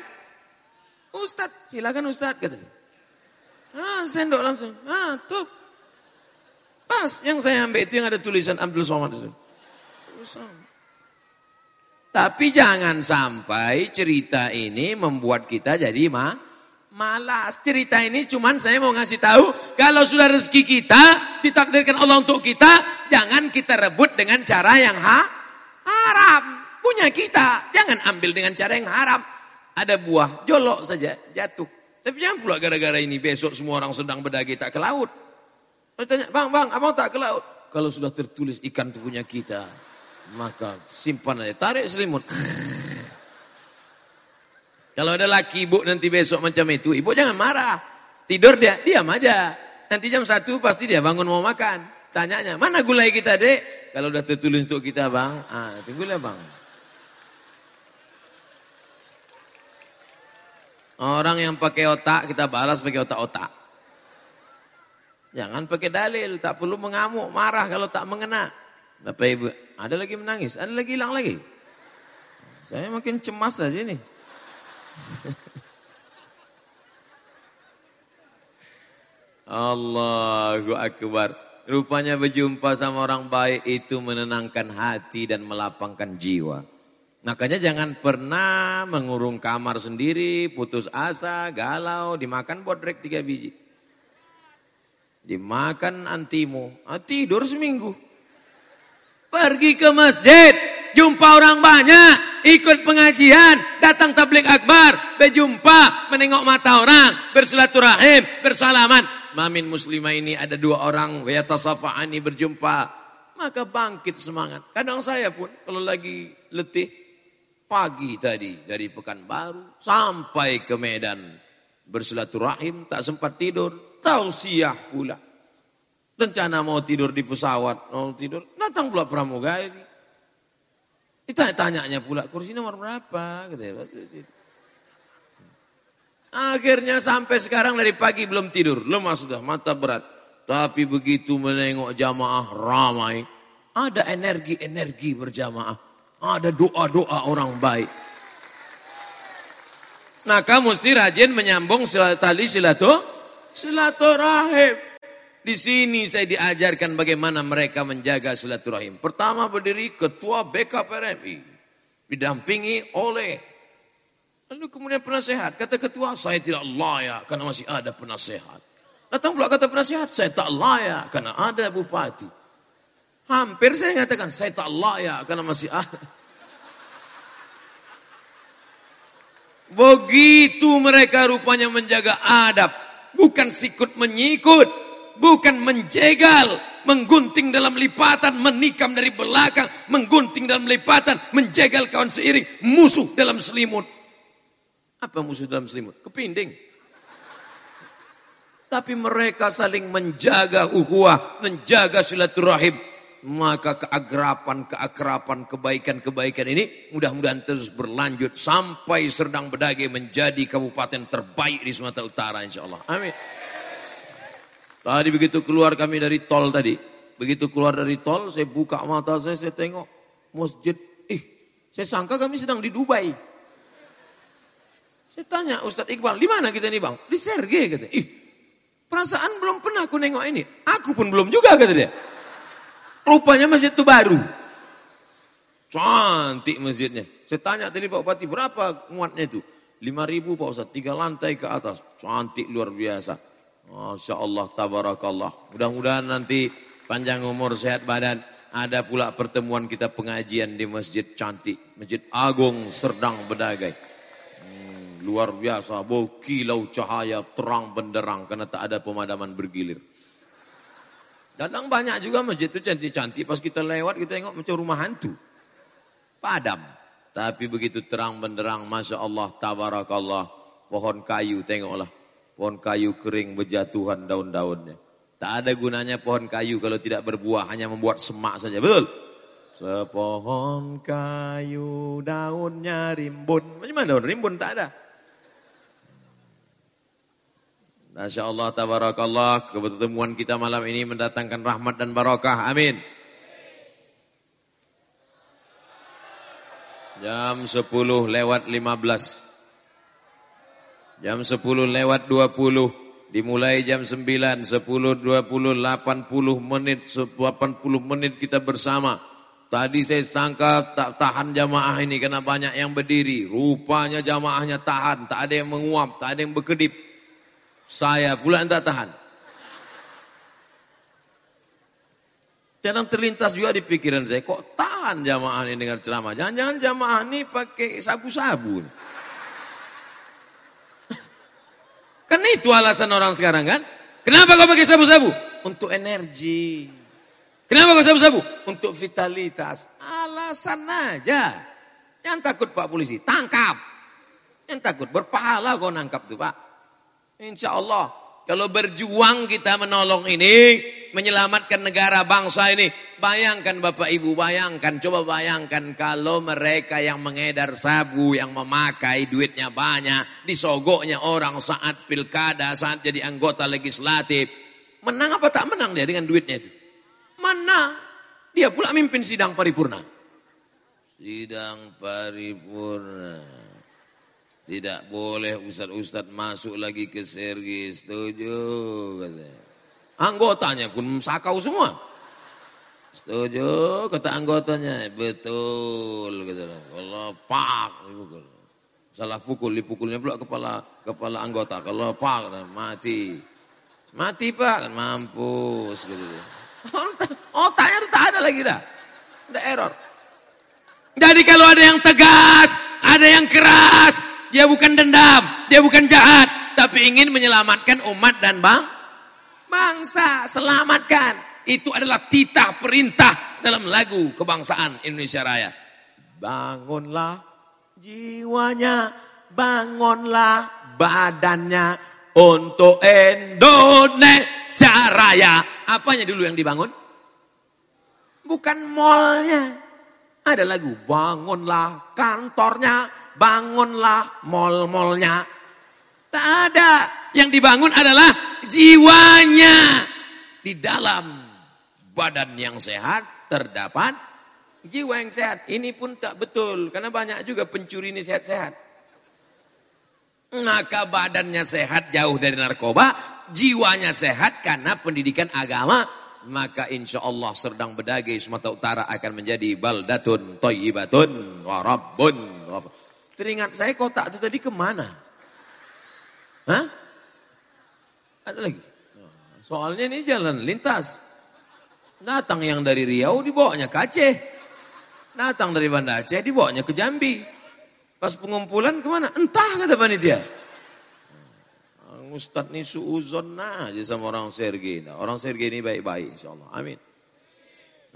Ustaz. Silakan Ustaz. Kata dia. Ah, sendok langsung. Ah, tuh. Pas yang saya ambil itu yang ada tulisan Abdul Somad itu. Tapi jangan sampai cerita ini membuat kita jadi ma malas. Cerita ini cuman saya mau ngasih tahu kalau sudah rezeki kita ditakdirkan Allah untuk kita, jangan kita rebut dengan cara yang ha haram. Punya kita, jangan ambil dengan cara yang haram. Ada buah, jolok saja, jatuh. Tapi jangan pula gara-gara ini besok semua orang sedang berdagi tak ke laut. Tanya, bang, bang, abang tak ke laut? Kalau sudah tertulis ikan itu punya kita, maka simpan aja, tarik selimut. (laughs) Kalau ada laki ibu nanti besok macam itu, ibu jangan marah. Tidur dia, diam aja. Nanti jam satu pasti dia bangun mau makan. Tanyanya, mana gulai kita dek? Kalau udah tertulis untuk kita bang, ah, tunggulah bang. Orang yang pakai otak kita balas pakai otak-otak. Jangan pakai dalil, tak perlu mengamuk, marah kalau tak mengena. Bapak Ibu, ada lagi menangis, ada lagi hilang lagi. Saya makin cemas saja nih. (laughs) Allahu Akbar. Rupanya berjumpa sama orang baik itu menenangkan hati dan melapangkan jiwa. Makanya jangan pernah mengurung kamar sendiri, putus asa, galau, dimakan bodrek tiga biji. Dimakan antimu, ah, tidur seminggu. Pergi ke masjid, jumpa orang banyak, ikut pengajian, datang tablik akbar, berjumpa, menengok mata orang, bersilaturahim, bersalaman. Mamin muslimah ini ada dua orang, yatasafa'ani berjumpa. Maka bangkit semangat. Kadang saya pun kalau lagi letih, pagi tadi dari Pekanbaru sampai ke Medan. Bersilaturahim tak sempat tidur tausiah pula. Rencana mau tidur di pesawat mau tidur datang pula pramugari ditanya tanyanya pula kursi nomor berapa? Akhirnya sampai sekarang dari pagi belum tidur. Lemah sudah mata berat. Tapi begitu menengok jamaah ramai. Ada energi-energi berjamaah. Ada doa-doa orang baik. Maka mesti rajin menyambung tali silato, silaturahim. Di sini saya diajarkan bagaimana mereka menjaga silaturahim. Pertama berdiri ketua BKPRMI. Didampingi oleh. Lalu kemudian penasehat. Kata ketua, saya tidak layak karena masih ada penasehat. Datang pula kata penasehat, saya tak layak karena ada bupati. Hampir saya mengatakan saya tak layak karena masih ada. Begitu mereka rupanya menjaga adab. Bukan sikut menyikut. Bukan menjegal. menggunting dalam lipatan, menikam dari belakang, menggunting dalam lipatan, menjegal kawan seiring, musuh dalam selimut. Apa musuh dalam selimut? Kepinding. Tapi mereka saling menjaga uhuah, menjaga silaturahim. Maka keagrapan, keakrapan, kebaikan-kebaikan ini mudah-mudahan terus berlanjut sampai Serdang Bedage menjadi kabupaten terbaik di Sumatera Utara insya Allah. Amin. Tadi begitu keluar kami dari tol tadi. Begitu keluar dari tol, saya buka mata saya, saya tengok masjid. Ih, saya sangka kami sedang di Dubai. Saya tanya Ustadz Iqbal, di mana kita ini bang? Di Sergei kata. Ih, perasaan belum pernah aku nengok ini. Aku pun belum juga kata dia. Rupanya masjid itu baru. Cantik masjidnya. Saya tanya tadi Pak Bupati berapa muatnya itu? 5 ribu Pak Ustaz, tiga lantai ke atas. Cantik luar biasa. Masya Allah, tabarakallah. Mudah-mudahan nanti panjang umur, sehat badan. Ada pula pertemuan kita pengajian di masjid cantik. Masjid Agung Serdang Bedagai. Hmm, luar biasa, bau kilau cahaya terang benderang karena tak ada pemadaman bergilir. Kadang banyak juga masjid itu cantik-cantik. Pas kita lewat kita tengok macam rumah hantu. Padam. Tapi begitu terang benderang. Masya Allah, tabarakallah. Pohon kayu tengoklah. Pohon kayu kering berjatuhan daun-daunnya. Tak ada gunanya pohon kayu kalau tidak berbuah. Hanya membuat semak saja. Betul? Sepohon kayu daunnya rimbun. Macam mana daun rimbun? Tak ada. Masya Allah, tabarakallah, kepertemuan kita malam ini mendatangkan rahmat dan barakah. Amin. Jam 10 lewat 15. Jam 10 lewat 20. Dimulai jam 9, 10, 20, 80 menit, 80 menit kita bersama. Tadi saya sangka tak tahan jamaah ini karena banyak yang berdiri. Rupanya jamaahnya tahan, tak ada yang menguap, tak ada yang berkedip. Saya pula yang tak tahan. Kadang terlintas juga di pikiran saya, kok tahan jamaah ini dengan ceramah? Jangan-jangan jamaah ini pakai sabu-sabu. (laughs) Kan itu alasan orang sekarang kan? Kenapa kau pakai sabu-sabu? Untuk energi. Kenapa kau sabu-sabu? Untuk vitalitas. Alasan aja. Yang takut Pak Polisi, tangkap. Yang takut berpahala kau nangkap tuh Pak. Insya Allah. Kalau berjuang kita menolong ini, menyelamatkan negara bangsa ini. Bayangkan Bapak Ibu, bayangkan, coba bayangkan kalau mereka yang mengedar sabu, yang memakai duitnya banyak, disogoknya orang saat pilkada, saat jadi anggota legislatif. Menang apa tak menang dia dengan duitnya itu? Mana? Dia pula mimpin sidang paripurna. Sidang paripurna. Tidak boleh ustad-ustad masuk lagi ke Sergi, setuju katanya. Anggotanya pun sakau semua. Setuju kata anggotanya, betul kata. Kalau pak dipukul. Salah pukul, dipukulnya pula kepala kepala anggota. Kalau pak mati. Mati pak kan mampus gitu. (laughs) Otaknya tak ada lagi dah. Ada error. Jadi kalau ada yang tegas, ada yang keras, dia bukan dendam, dia bukan jahat, tapi ingin menyelamatkan umat dan bang bangsa. Selamatkan. Itu adalah titah perintah dalam lagu kebangsaan Indonesia Raya. Bangunlah jiwanya, bangunlah badannya untuk Indonesia Raya. Apanya dulu yang dibangun? Bukan mallnya. Ada lagu, bangunlah kantornya, bangunlah mall-mallnya. Tak ada. Yang dibangun adalah jiwanya. Di dalam badan yang sehat terdapat jiwa yang sehat. Ini pun tak betul. Karena banyak juga pencuri ini sehat-sehat. Maka badannya sehat jauh dari narkoba. Jiwanya sehat karena pendidikan agama. Maka insya Allah Serdang Bedage Sumatera Utara akan menjadi baldatun toyibatun warabun. Teringat saya kotak itu tadi ke mana? Hah? Ada lagi? Soalnya ini jalan lintas. Datang yang dari Riau dibawanya ke Aceh. Datang dari Banda Aceh dibawanya ke Jambi. Pas pengumpulan ke mana? Entah kata panitia. Ustadz ini suuzon aja sama orang Sergei. Nah, orang Sergei ini baik-baik insya Allah. Amin.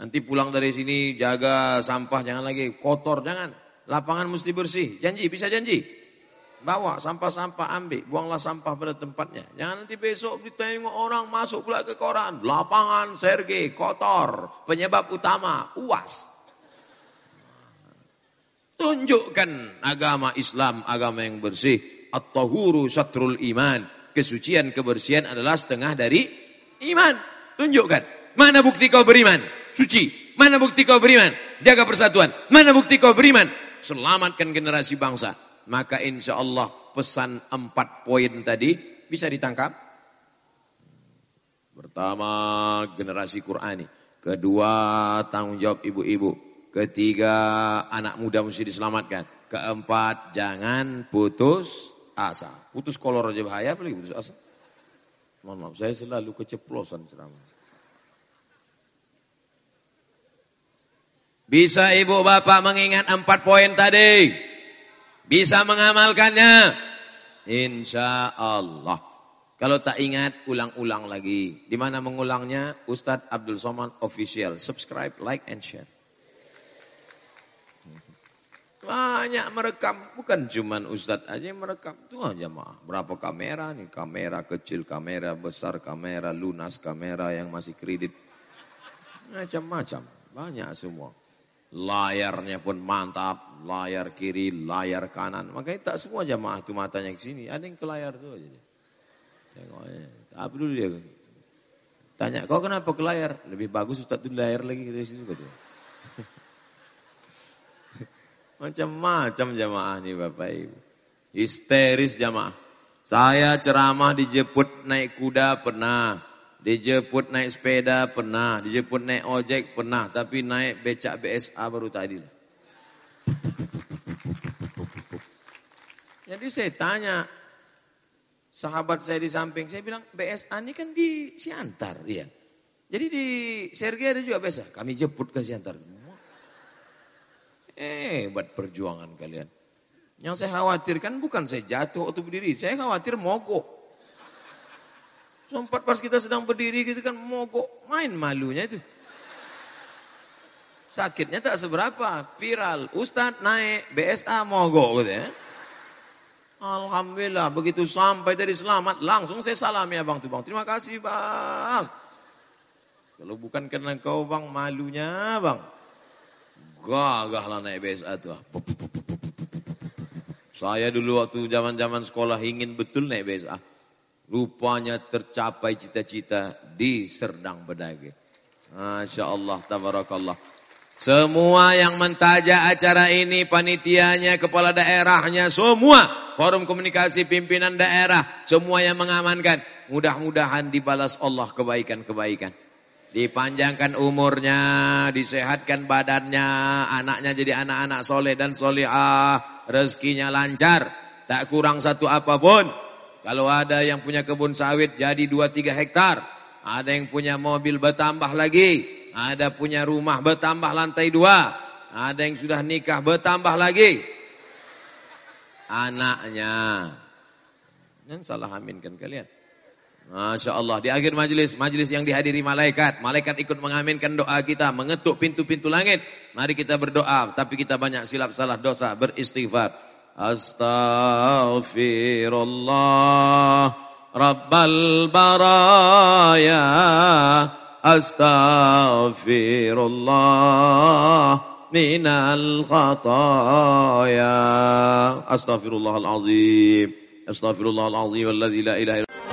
Nanti pulang dari sini jaga sampah jangan lagi kotor jangan. Lapangan mesti bersih. Janji bisa janji. Bawa sampah-sampah ambil, buanglah sampah pada tempatnya. Jangan nanti besok ditengok orang masuk pula ke koran. Lapangan Sergei kotor, penyebab utama uas. Tunjukkan agama Islam, agama yang bersih. At-tahuru satrul iman. Kesucian, kebersihan adalah setengah dari iman. Tunjukkan. Mana bukti kau beriman? Suci. Mana bukti kau beriman? Jaga persatuan. Mana bukti kau beriman? Selamatkan generasi bangsa maka insya Allah pesan empat poin tadi bisa ditangkap. Pertama generasi Qurani. Kedua tanggung jawab ibu-ibu. Ketiga anak muda mesti diselamatkan. Keempat jangan putus asa. Putus kolor aja bahaya apalagi putus asa. Mohon maaf saya selalu keceplosan ceramah. Bisa ibu bapak mengingat empat poin tadi? Bisa mengamalkannya? Insya Allah. Kalau tak ingat, ulang-ulang lagi. Di mana mengulangnya? Ustadz Abdul Somad Official. Subscribe, like, and share. Banyak merekam, bukan cuman Ustadz aja yang merekam. Itu aja mah. Berapa kamera nih? Kamera kecil, kamera besar, kamera lunas, kamera yang masih kredit. Macam-macam. Banyak semua. Layarnya pun mantap, layar kiri, layar kanan. Makanya tak semua jamaah tuh matanya ke sini, ada yang ke layar tuh aja. Tengoknya, tak dulu dia. Tanya, kau kenapa ke layar? Lebih bagus Ustaz tuh layar lagi dari situ kata. (laughs) Macam-macam jamaah nih Bapak Ibu. Histeris jamaah. Saya ceramah dijemput naik kuda pernah. Dijemput naik sepeda pernah, dijemput naik ojek pernah, tapi naik becak BSA baru tadi. Jadi saya tanya, sahabat saya di samping, saya bilang BSA ini kan di Siantar dia. Jadi di Sergei ada juga BSA, kami jemput ke Siantar. Eh, buat perjuangan kalian. Yang saya khawatirkan bukan saya jatuh atau berdiri, saya khawatir mogok. Sempat pas kita sedang berdiri gitu kan mogok, main malunya itu. Sakitnya tak seberapa, viral. Ustadz naik, BSA mogok gitu ya. Alhamdulillah, begitu sampai tadi selamat, langsung saya salam ya bang tuh bang. Terima kasih bang. Kalau bukan karena kau bang, malunya bang. Gagah lah naik BSA tuh. Saya dulu waktu zaman-zaman sekolah ingin betul naik BSA. Rupanya tercapai cita-cita di Serdang Bedage. Masya Allah, tabarakallah. Semua yang mentaja acara ini, panitianya, kepala daerahnya, semua. Forum komunikasi pimpinan daerah, semua yang mengamankan. Mudah-mudahan dibalas Allah kebaikan-kebaikan. Dipanjangkan umurnya, disehatkan badannya, anaknya jadi anak-anak soleh dan solehah, rezekinya lancar, tak kurang satu apa pun. Kalau ada yang punya kebun sawit jadi 2-3 hektar. Ada yang punya mobil bertambah lagi. Ada punya rumah bertambah lantai dua. Ada yang sudah nikah bertambah lagi. Anaknya. Yang salah aminkan kalian. Masya Allah. Di akhir majelis, majelis yang dihadiri malaikat. Malaikat ikut mengaminkan doa kita. Mengetuk pintu-pintu langit. Mari kita berdoa. Tapi kita banyak silap salah dosa. Beristighfar. أستغفر الله رب البرايا. أستغفر الله من الخطايا. أستغفر الله العظيم. أستغفر الله العظيم الذي لا إله إلا